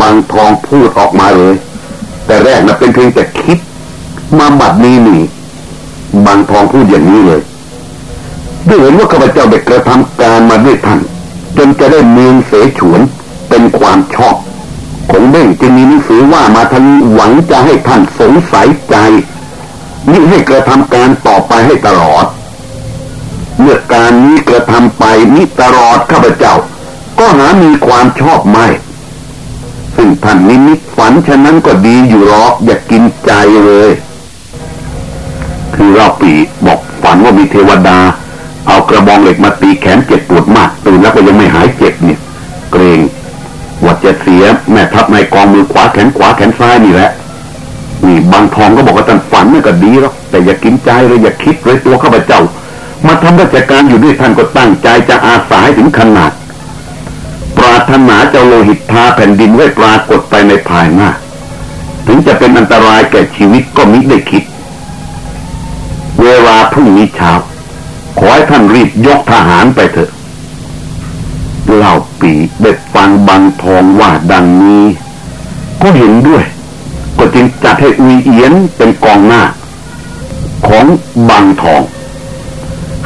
บางทองพูดออกมาเลย แต่แรกนะเป็นเพียงแต่คิด มาบัดนี้นี่ บางทองพูดอย่างนี้เลย ด้วยเห็นว่าข้าพเจ้าได้กระทำการมาด้วยท่านจนจะได้เมืองเสฉวนเป็นความชอบคงเบ้งจึงมีหนังสือว่ามาทางหวังจะให้ท่านสงสัยใจนี่ให้กระทำการต่อไปให้ตลอด เมื่อการนี้กระทำไปนี้ตลอดข้าพเจ้า ก็หามีความชอบไม่ซึ่งท่านนิมิตฝันฉะนั้นก็ดีอยู่หรอกอย่ากกินใจเลย คือเราปีบอกฝันว่ามีเทวดา เอากระบองเหล็กมาตีแขนเจ็บปวดมาก ตื่นแล้วก็ยังไม่หายเจ็บเนี่ย เกรงว่าจะเสียแม่ทัพในกองมือขวาแขนขวาแขนซ้ายนี่แหละนี่บางทองก็บอกว่าท่านฝันนั่นก็ดีแล้วแต่อย่ากินใจเลยอย่าคิดเลยตัวข้าพเจ้า มาทำราชการอยู่ด้วยท่านก็ตั้งใจจะอาสาให้ถึงขนาด ปรารถนาจะโลหิตทาแผ่นดินไว้ปรากฏไปในภายหน้าถึงจะเป็นอันตรายแก่ชีวิตก็มิได้คิด เวลาพรุ่งนี้เช้า ขอให้ท่านรีบยกทหารไปเถอะเล่าปีได้ฟังบางทองว่าดังนี้ ก็เห็นด้วย ก็จึงจัดให้อุยเอียนเป็นกองหน้า ของบางทอง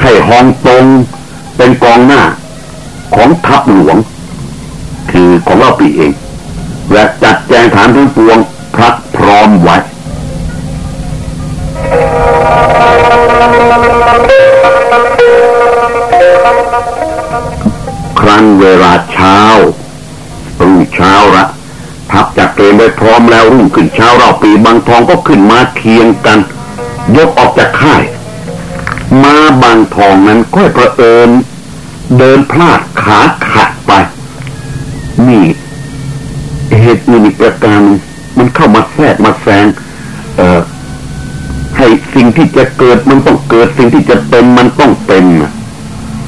ให้ฮองตงเป็นกองหน้า ของทัพหลวง คือของเราปีเอง และจัดแจงฐานทั้งปวงพักพร้อมไว้ ครั้นเวลาเช้ารุ่งเช้าละทัพจากเตรียมไว้พร้อมแล้วรุ่งขึ้นเช้าเราปีบางทองก็ขึ้นมาเคียงกัน ยกออกจากค่าย มาบางทองนั้นก็ประเอิญเดินพลาดขาขาดไป นี่ เหตุมีประการมันเข้ามาแทรกมาแซงเอ่อให้สิ่งที่จะเกิดมันต้อง ที่จะเป็นมันต้องเป็น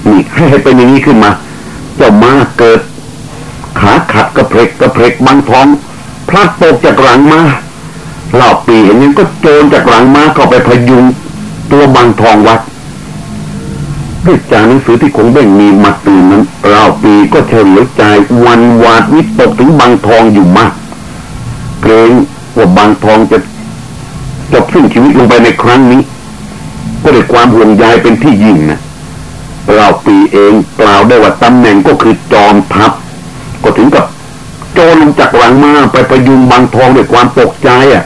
นี่ให้เป็นอย่างนี้ขึ้นมา เจ้ามาเกิด ขาขัดกระเพกกระเพกบางท้อง พลัดตกจากหลังมาเหล่าปีเห็นนี้ก็โจรจากหลังมาเข้าไปพยุงตัวบางทองวัดด้วยจากหนังสือที่คงเบ่งมีมาตื่นนั้นเราปีก็เฉลียวใจวันวาดวิตกถึงบางทองอยู่มากเกรงว่าบางทองจะจบสิ้นชีวิตลงไปในครั้งนี้ ด้วยความห่วงใยเป็นที่ยิ่งนะเราปีเองกล่าวได้ว่าตำแหน่งก็คือจอมทัพ ก็ถึงกับโจรลงจากหลังมาไปประยุงบางทองด้วยความตกใจอะ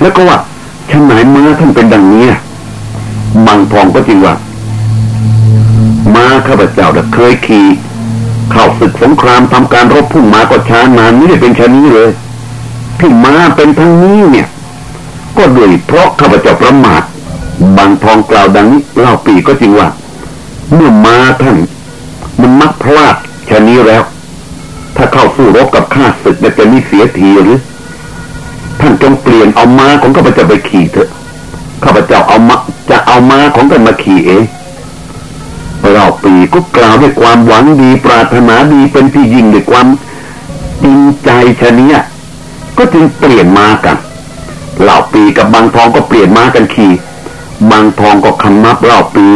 แล้วก็ว่าฉันไหนมาท่านเป็นดังนี้บางทองก็จริงว่ามาข้าพเจ้าเคยขี่เข้าศึกสงครามทำการรบพุ่งมาก็ช้านานไม่ได้เป็นชนี้เลยที่มาเป็นทั้งนี้เนี่ย ก็ด้วยเพราะข้าพเจ้าประมาท บางทองกล่าวดังนี้เล่าปีก็จริงว่า เมื่อมาท่านมันมักพลาดชนี้แล้ว ถ้าเข้าสู้รบกับข้าศึกจะมีเสียทีหรือท่านจงเปลี่ยนเอาม้าของข้าพเจ้าไปขี่เถอะข้าพเจ้าเอามาจะเอาม้าของกันมาขี่เองเราปีก็กล่าวด้วยความหวังดีปรารถนาดีเป็นที่ยิ่งด้วยความจริงใจชนิดก็จึงเปลี่ยนมากันเหล่าปีกับบางทองก็เปลี่ยนมากันขี่ บางทองก็คำนับเล่าปี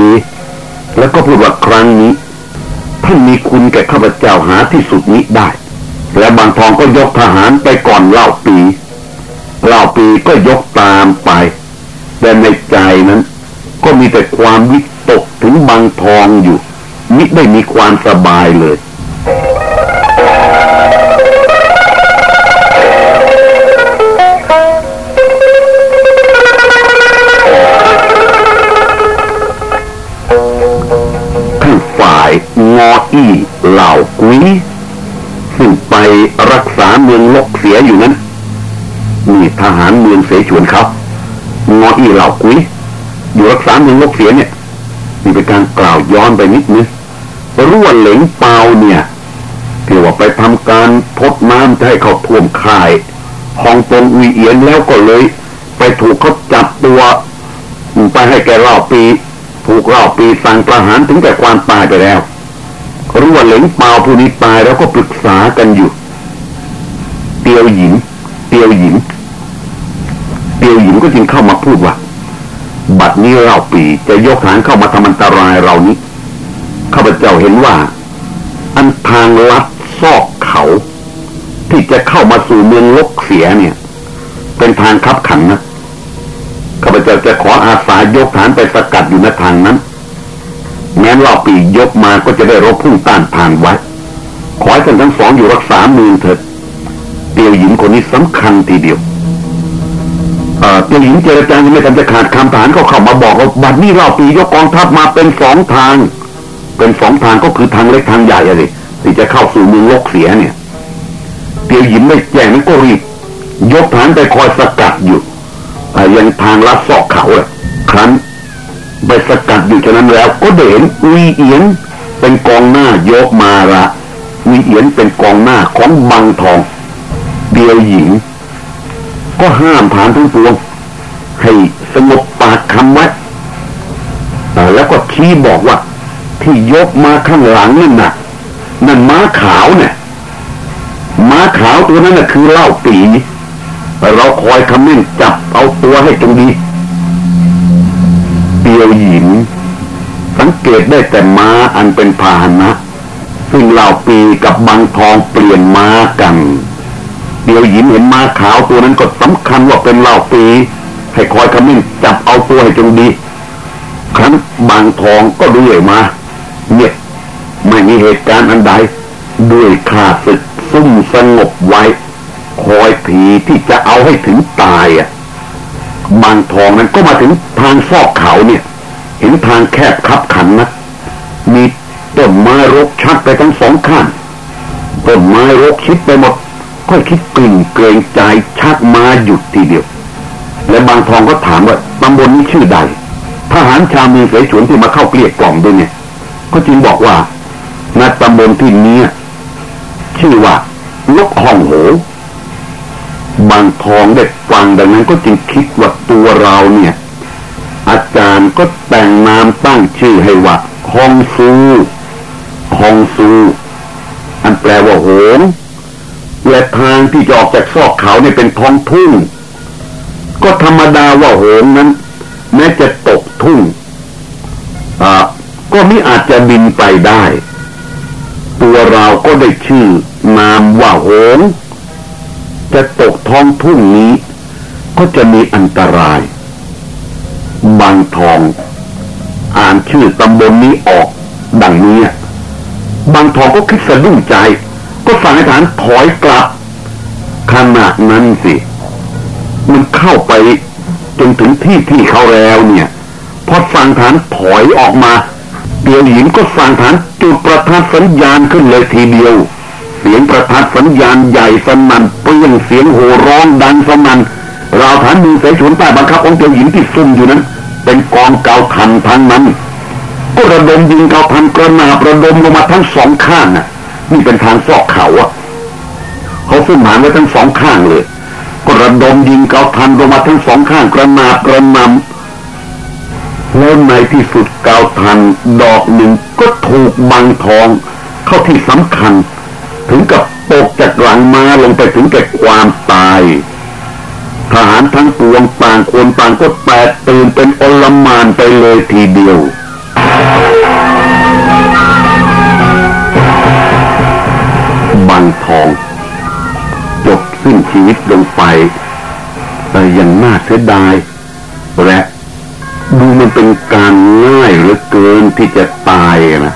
แล้วก็พูดว่าครั้งนี้ ท่านมีคุณแก่ข้าพเจ้าหาที่สุดนี้ได้ และบางทองก็ยกทหารไปก่อนเล่าปี เล่าปีก็ยกตามไป แต่ในใจนั้น ก็มีแต่ความวิตกถึงบางทองอยู่มิได้มีความสบายเลย งออี้เหล่ากุ้ยซึ่งไปรักษาเมืองลกเสียอยู่นั้นนี่ทหารเมืองเสฉวนเขางออี้เหล่ากุ้ยอยู่รักษาเมืองลกเสียเนี่ยมีเป็นการกล่าวย้อนไปนิดนึงรั่วเหลงเปล่าเนี่ยที่ว่าไปทำการพดน้ำให้เขาท่วมค่ายฮองตงอุยเอียนแล้วก็เลย ไปถูกเขาจับตัวไปให้แกเล่าปี ถูกเล่าปีสั่งประหารถึงแต่ความตายไปแล้ว รู้ว่าเหลงเปล่าผู้นี้ตายแล้วก็ปรึกษากันอยู่ เตียวหญิง เตียวหญิง เตียวหญิงก็จึงเข้ามาพูดว่า บัดนี้เล่าปีจะยกฐานเข้ามาทำอันตรายเรานี้ข้าพเจ้าเห็นว่า อันทางลัดซอกเขา ที่จะเข้ามาสู่เมืองลกเสียเนี่ย เป็นทางคับขันนะข้าพเจ้าจะขออาสายกฐานไปสกัดอยู่ในทางนั้น แม้เราปียกมาก็จะได้รบพุ่งต้านทานไว้ขอให้ท่านทั้งสองอยู่รักษามือเถิดเตียวหญิงคนนี้สำคัญทีเดียวเตียวหญิงเจรจายังไม่ทันจะขาดคำฐานก็เข้ามาบอกว่าบัดนี้เราปียกกองทัพมาเป็นสองทาง เป็นสองทางก็คือทางเล็กทางใหญ่อะไรที่จะเข้าสู่เมืองลกเสียเนี่ย เตียวหญิงไม่แจ้งนั้นก็รีบยกฐานไปคอยสกัดอยู่ยังทางลัดซอกเขาเลยครั้น ไปสกัดอยู่ฉะนั้นแล้ว ก็เห็นวีเอียนเป็นกองหน้ายกมาละวีเอียนเป็นกองหน้าของบังทอง เดียวหญิง ก็ห้ามฐานทั้งปวง ให้สงบปากคำไว้แล้วก็ชี้บอกว่า ที่ยกมาข้างหลังนั่นน่ะ นั่นม้าขาวเนี่ยม้าขาวตัวนั้นน่ะคือเล่าปี เราคอยคำนึงจับเอาตัวให้ตรงดี เตียวหญิง สังเกตได้แต่ม้าอันเป็นพาหนะ ซึ่งเหล่าปีกับบางทองเปลี่ยนม้ากันเตียวหญิงเห็นม้าขาวตัวนั้นก็สำคัญว่าเป็นเหล่าปีให้คอยขมิ้นจับเอาตัวให้จงดี ครั้นบางทองก็ด้วยมาเนี่ยไม่มีเหตุการณ์อันใดด้วยขาดศึกซุ่มสงบไว้ คอยผีที่จะเอาให้ถึงตายอะบางทองนั้นก็มาถึงทางซอกเขาเนี่ย เห็นทางแคบคับขันนะมีต้นไม้รกชัดไปทั้งสองข้างต้นไม้รกชิดไปหมดค่อยคิดกลิ่นเกรงใจชักมาหยุดทีเดียว และบางทองก็ถามว่าตำบลนี้ชื่อใด ทหารชาวมีเสฉวนที่มาเข้าเกลี้ยกล่อมด้วยเนี่ย ก็จึงบอกว่าณตำบลที่นี้ชื่อว่าลกห้องโหบางทองได้ฟังดังนั้นก็จึงคิดว่าตัวเราเนี่ย อาจารย์ก็แต่งนามตั้งชื่อให้ว่าฮองซูฮองซู อันแปลว่าโหงและทางที่จะออกจากซอกเขาเนี่ยเป็นท้องทุ่ง ก็ธรรมดาว่าโหงนั้น แม้จะตกทุ่งก็ไม่อาจจะบินไปได้ ตัวเราก็ได้ชื่อนามว่าโหงจะตกท้องทุ่งนี้ ก็จะมีอันตราย บางทอง อ่านชื่อตำบลนนี้ออก ดังนี้บางทองก็คิดสะดุ้งใจ ก็สั่งให้ฐานถอยกลับขนาดนั้นสิ มันเข้าไปจนถึงที่ที่เขาแล้วเนี่ย พอสั่งฐานถอยออกมาเดียวหญิงก็สั่งฐานจุดประทัดสัญญาณขึ้นเลยทีเดียว เสียงประทัดสัญญาณใหญ่สนั่นเปรี้ยงเสียงโห่ร้องดังสนั่น ราฐานมือสายชนใต้บังคับของเจ้าหญิงที่ซุ่มอยู่นั้น เป็นกองเกาทันทั้งนั้น ก็ระดมยิงเกาทันกระนาบระดมลงมาทั้งสองข้างน่ะนี่เป็นทางซอกเขาอะเขาซุ่มหานไว้ทั้งสองข้างเลย ก็ระดมยิงเกาทันลงมาทั้งสองข้างกระนาบกระนำแล้วในที่สุดเกาทันดอกหนึ่งก็ถูกบังทอง เข้าที่สำคัญ ถึงกับตกจากหลังมาลงไปถึงแก่ความตาย ทหารทั้งปวงต่างคนต่างก็แตกตื่นเป็นอลมานไปเลยทีเดียว บังทอง จบสิ้นชีวิตลงไป แต่ยังน่าเสียดาย และดูมันเป็นการง่ายเหลือเกินที่จะตายนะ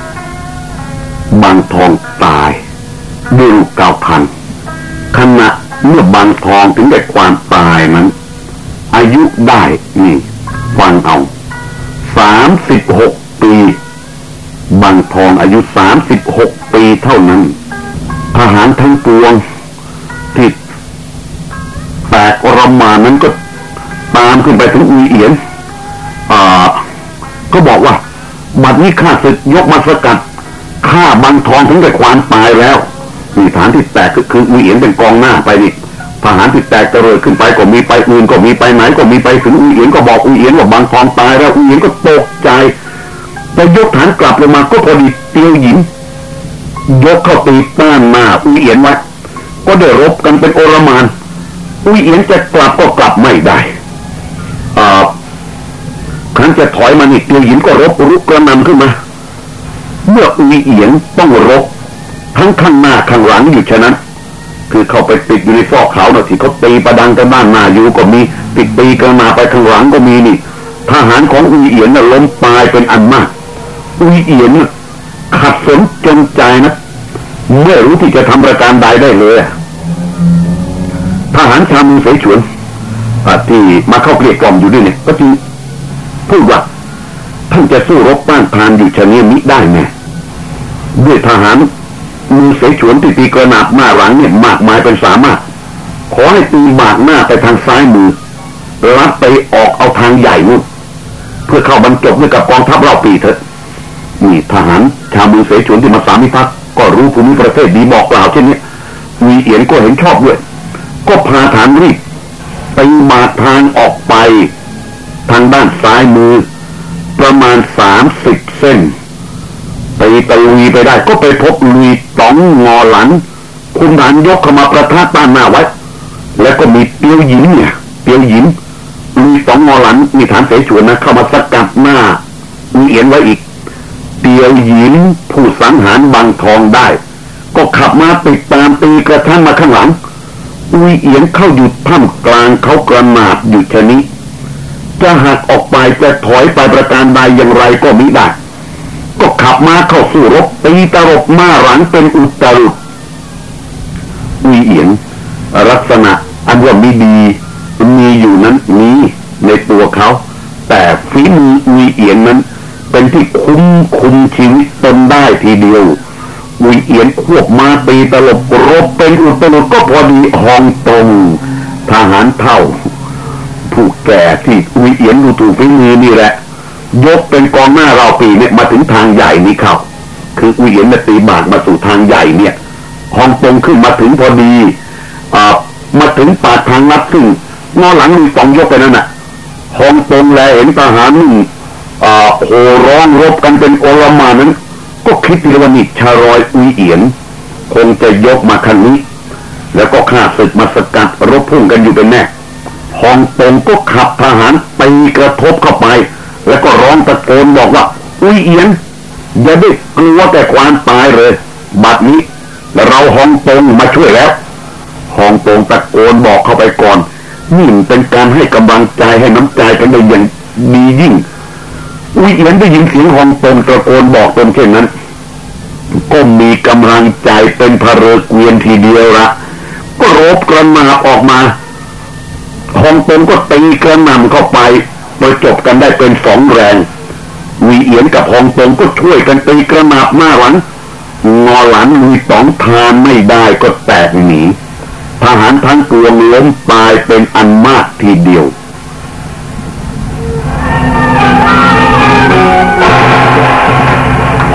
บางทองตายด้วยลูกเก้าพันขณะ เมื่อบางทองถึงได้ความตายนั้น อายุได้นี่ฟังเอาสามสิบหกปี บางทองอายุสามสิบหกปีเท่านั้นทหารทั้งปวงที่แตกอรมานั้นก็ตามขึ้นไปถึงอุยเอียนอ่าก็บอกว่า บัดนี้ข้าศึกยกมาสกัดฆ่าบางทองถึงได้ความตายแล้ว นี่ฐานที่แตกก็คือมีเอียนเป็นกองหน้าไปนี่ทหารติดแตกกระเริดขึ้นไปก็มีไปอื่นก็มีไปไหนก็มีไปถึงอุเอียนก็บอกอุเอียนว่าบางทองตายแล้วอุเอียนก็ตกใจแต่ยกฐานกลับลงมาก็พอดีเตียวหญิงยกเข้าตีต้านมาอุเอียนไว้ก็ได้รบกันเป็นโอรมานอุเอียนจะกลับก็กลับไม่ได้อ่าครั้นจะถอยมานี่เตียวหญิงก็รบรุกกระนำขึ้นมา เมื่ออุเอียนต้องรบ ทั้งข้างหน้าข้างหลังอยู่ฉะนั้น คือเข้าไปติดอยู่ในซอกเขาเนาะที่เขาตีประดังกันบ้านมาอยู่ก็มีติดตีกันมาไปข้างหลังก็มีนี่ทหารของอุยเอียนน่ะล้มตายเป็นอันมาก อุยเอียนขัดสนจนใจนะไม่รู้ที่จะทำประการใดได้เลยทหารชาวมือเสฉวนที่มาเข้าเกลียกล่อมอยู่ด้วยเนี่ย ก็จึงพูดว่าท่านจะสู้รบต้านทานอยู่ชนิดนี้มิได้ไหมด้วยทหาร มือเสฉวนที่ตีกระนาบหน้าหลังเนี่ยมากมายเป็นสามารถ ขอให้ตีบากหน้าไปทางซ้ายมือรับไปออกเอาทางใหญ่นู่นเพื่อเข้าบรรจบด้วยกับกองทัพเราปีเถอะนี่ทหารชาวมือเสฉวนที่มาสามิพักก็รู้ภูมิประเทศดีบอกกล่าวเช่นนี้มีเอียนก็เห็นชอบด้วย ก็พาฐานรีบไปมาทางออกไป ทางด้านซ้ายมือ ประมาณสามสิบเส้นไปตะลุยไปได้ก็ไปพบลุย องงอหลังคุณฐานยกเข้ามาประทับต้านหน้าไว้ แล้วก็มีเปียวหญิงเนี่ย เปียวหญิงลุยตองงอหลังมีฐานเสฉวนนะเข้ามาสกัดหน้ามีเอียนไว้อีกเตียวหยินผู้สังหารบางทองได้ ก็ขับมาติดตามตีกระทั่งมาข้างหลังอุยเอียนเข้าอยู่ท่ามกลางเขากระหนาดอยู่ชนี้จะหักออกไปจะถอยไปประการใดอย่างไรก็มิได้ ขับมาเข้าสู่รบตีตลบมาหลังเป็นอุตรุอุยเอียนลักษณะอันว่าม่ดี มีอยู่นั้นนี้ในตัวเขา แต่ฝีมืออุยเอียนนั้น เป็นที่คุ้มคุมชีวิตตนได้ทีเดียวอุยเอียนควบมาตีตลบรบเป็นอุตรุก็พอดีหองตรงทหารเท่า ผู้แก่ที่อุยเอียนดูถูกฝีมือนี่แหละ ยกเป็นกองหน้าเราปีเนี่ยมาถึงทางใหญ่นี่เขาคืออุเอียนตีบาทมาสู่ทางใหญ่เนี่ยหองตงขึ้นมาถึงพอดีอ่ามาถึงปากทางลัดซึ่งงอหลังมีสองยกไปนั่นน่ะหองตงแลเห็นทหารนี่โหร้องรบกันเป็นโอลมานั้น ก็คิดว่านี่ชารอยอุยเอียน คงจะยกมาคันนี้ แล้วก็ข้าศึกมาสกัดรบพุ่งกันอยู่เป็นแน่ฮองตงก็ขับทหารไปกระทบเข้าไป แล้วก็ร้องตะโกนบอกว่า อุยเอียน อย่าได้กลัวแต่ความตายเลย บัดนี้เราฮองตงมาช่วยแล้วฮองตงตะโกนบอกเข้าไปก่อน นี่เป็นการให้กำลังใจให้น้ำใจกันได้อย่างดียิ่ง อุยเอียนได้ยินเสียงฮองตงตะโกนบอกตนเช่นนั้น ก็มีกำลังใจเป็นพระเรเกวียนทีเดียวละก็รบกระนาบออกมาฮองตงก็ตีกระนำเข้าไป ปจบกันได้เป็นสองแรงวีเอียนกับฮองตงก็ช่วยกันตีกระนาบหน้าหลังงอหลังมีสองทานไม่ได้ก็แตกหนีทหารทั้งปวงล้มตายเป็นอันมากทีเดียว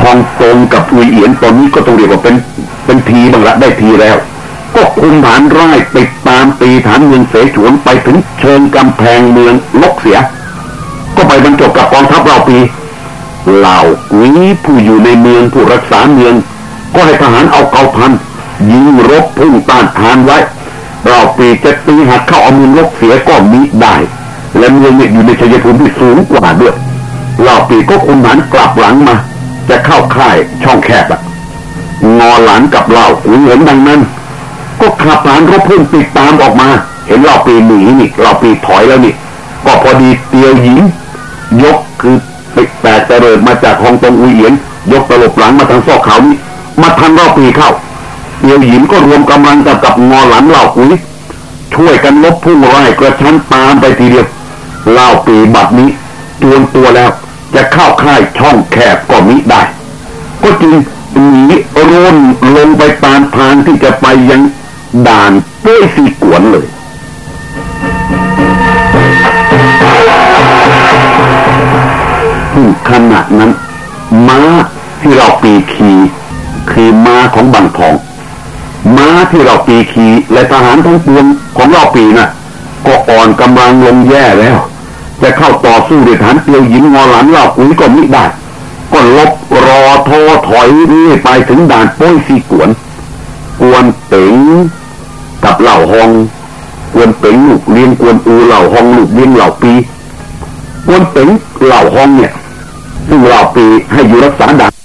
ฮองตงกับอุยเอียนตอนนี้ก็ต้องเรียกว่าเป็นเป็นทีบังละได้ทีแล้ว ก็คุมฐานไร่ติดตามตีฐานเมืองเสฉวนไปถึงเชิงกำแพงเมืองลกเสีย ก็ไปบรรจบกับกองทัพเราปีเหล่ากุยผู้อยู่ในเมืองผู้รักษาเมือง ก็ให้ทหารเอาเกาพันยิงรบพุ่งต้านทานไว้ เราปีจะตีหักเข้าเอามืองลกเสียก็มิได้ และเมืองเนี่ยอยู่ในชัยภูมิที่สูงกว่าด้วยเราปีก็คุมฐานกลับหลังมา จะเข้าค่ายช่องแคบอะงอหลังกับเราหุยเห็นดังนั้น ก็ขับหลานรบพุ่งติดตามออกมา เห็นเราปีหนีนี่เราปีถอยแล้วนี่ก็พอดีเตียวหญิง ยกคือติดแตกเตริดมาจากฮองตงอุยเอียน ยกตลบหลังมาทางซอกเขานี้ มาทันเราปีเข้าเตียวหญิงก็รวมกำลังกับกับงอหลังเหล่าอุยช่วยกันลบพุ่งไล่กระชั้นตามไปทีเดียวเล่าปีบัดนี้ตวนตัวแล้วจะเข้าค่ายช่องแคบก็มิได้ ก็จึงหนีร่นลงไปตามทางที่จะไปยังด่านเป้ยสีกวนเลย ขณะนั้น ม้าที่เราปีขี่คือม้าของบังทอง ม้าที่เราปีขี่และทหารทั้งปวงของเราปีนะ่ะ ก็อ่อนกำลังลงแย่แล้ว จะเข้าต่อสู้ด้วยฐานเตียวหญิงงอหลันเล่าคุยก็มิได้ ก็ลบรอโทถอยนี่ไปถึงด่านป้ยซีกวน กวนเป๋งกับเหล่าหองกวนเป๋งลูกเลี้ยงกวนอูเหล่าหองลูกเลี้ยงเหล่าปีกวนเป๋งเหล่าหองเนี่ย ซึ่งเหล่าปีให้อยู่รักษาด่าน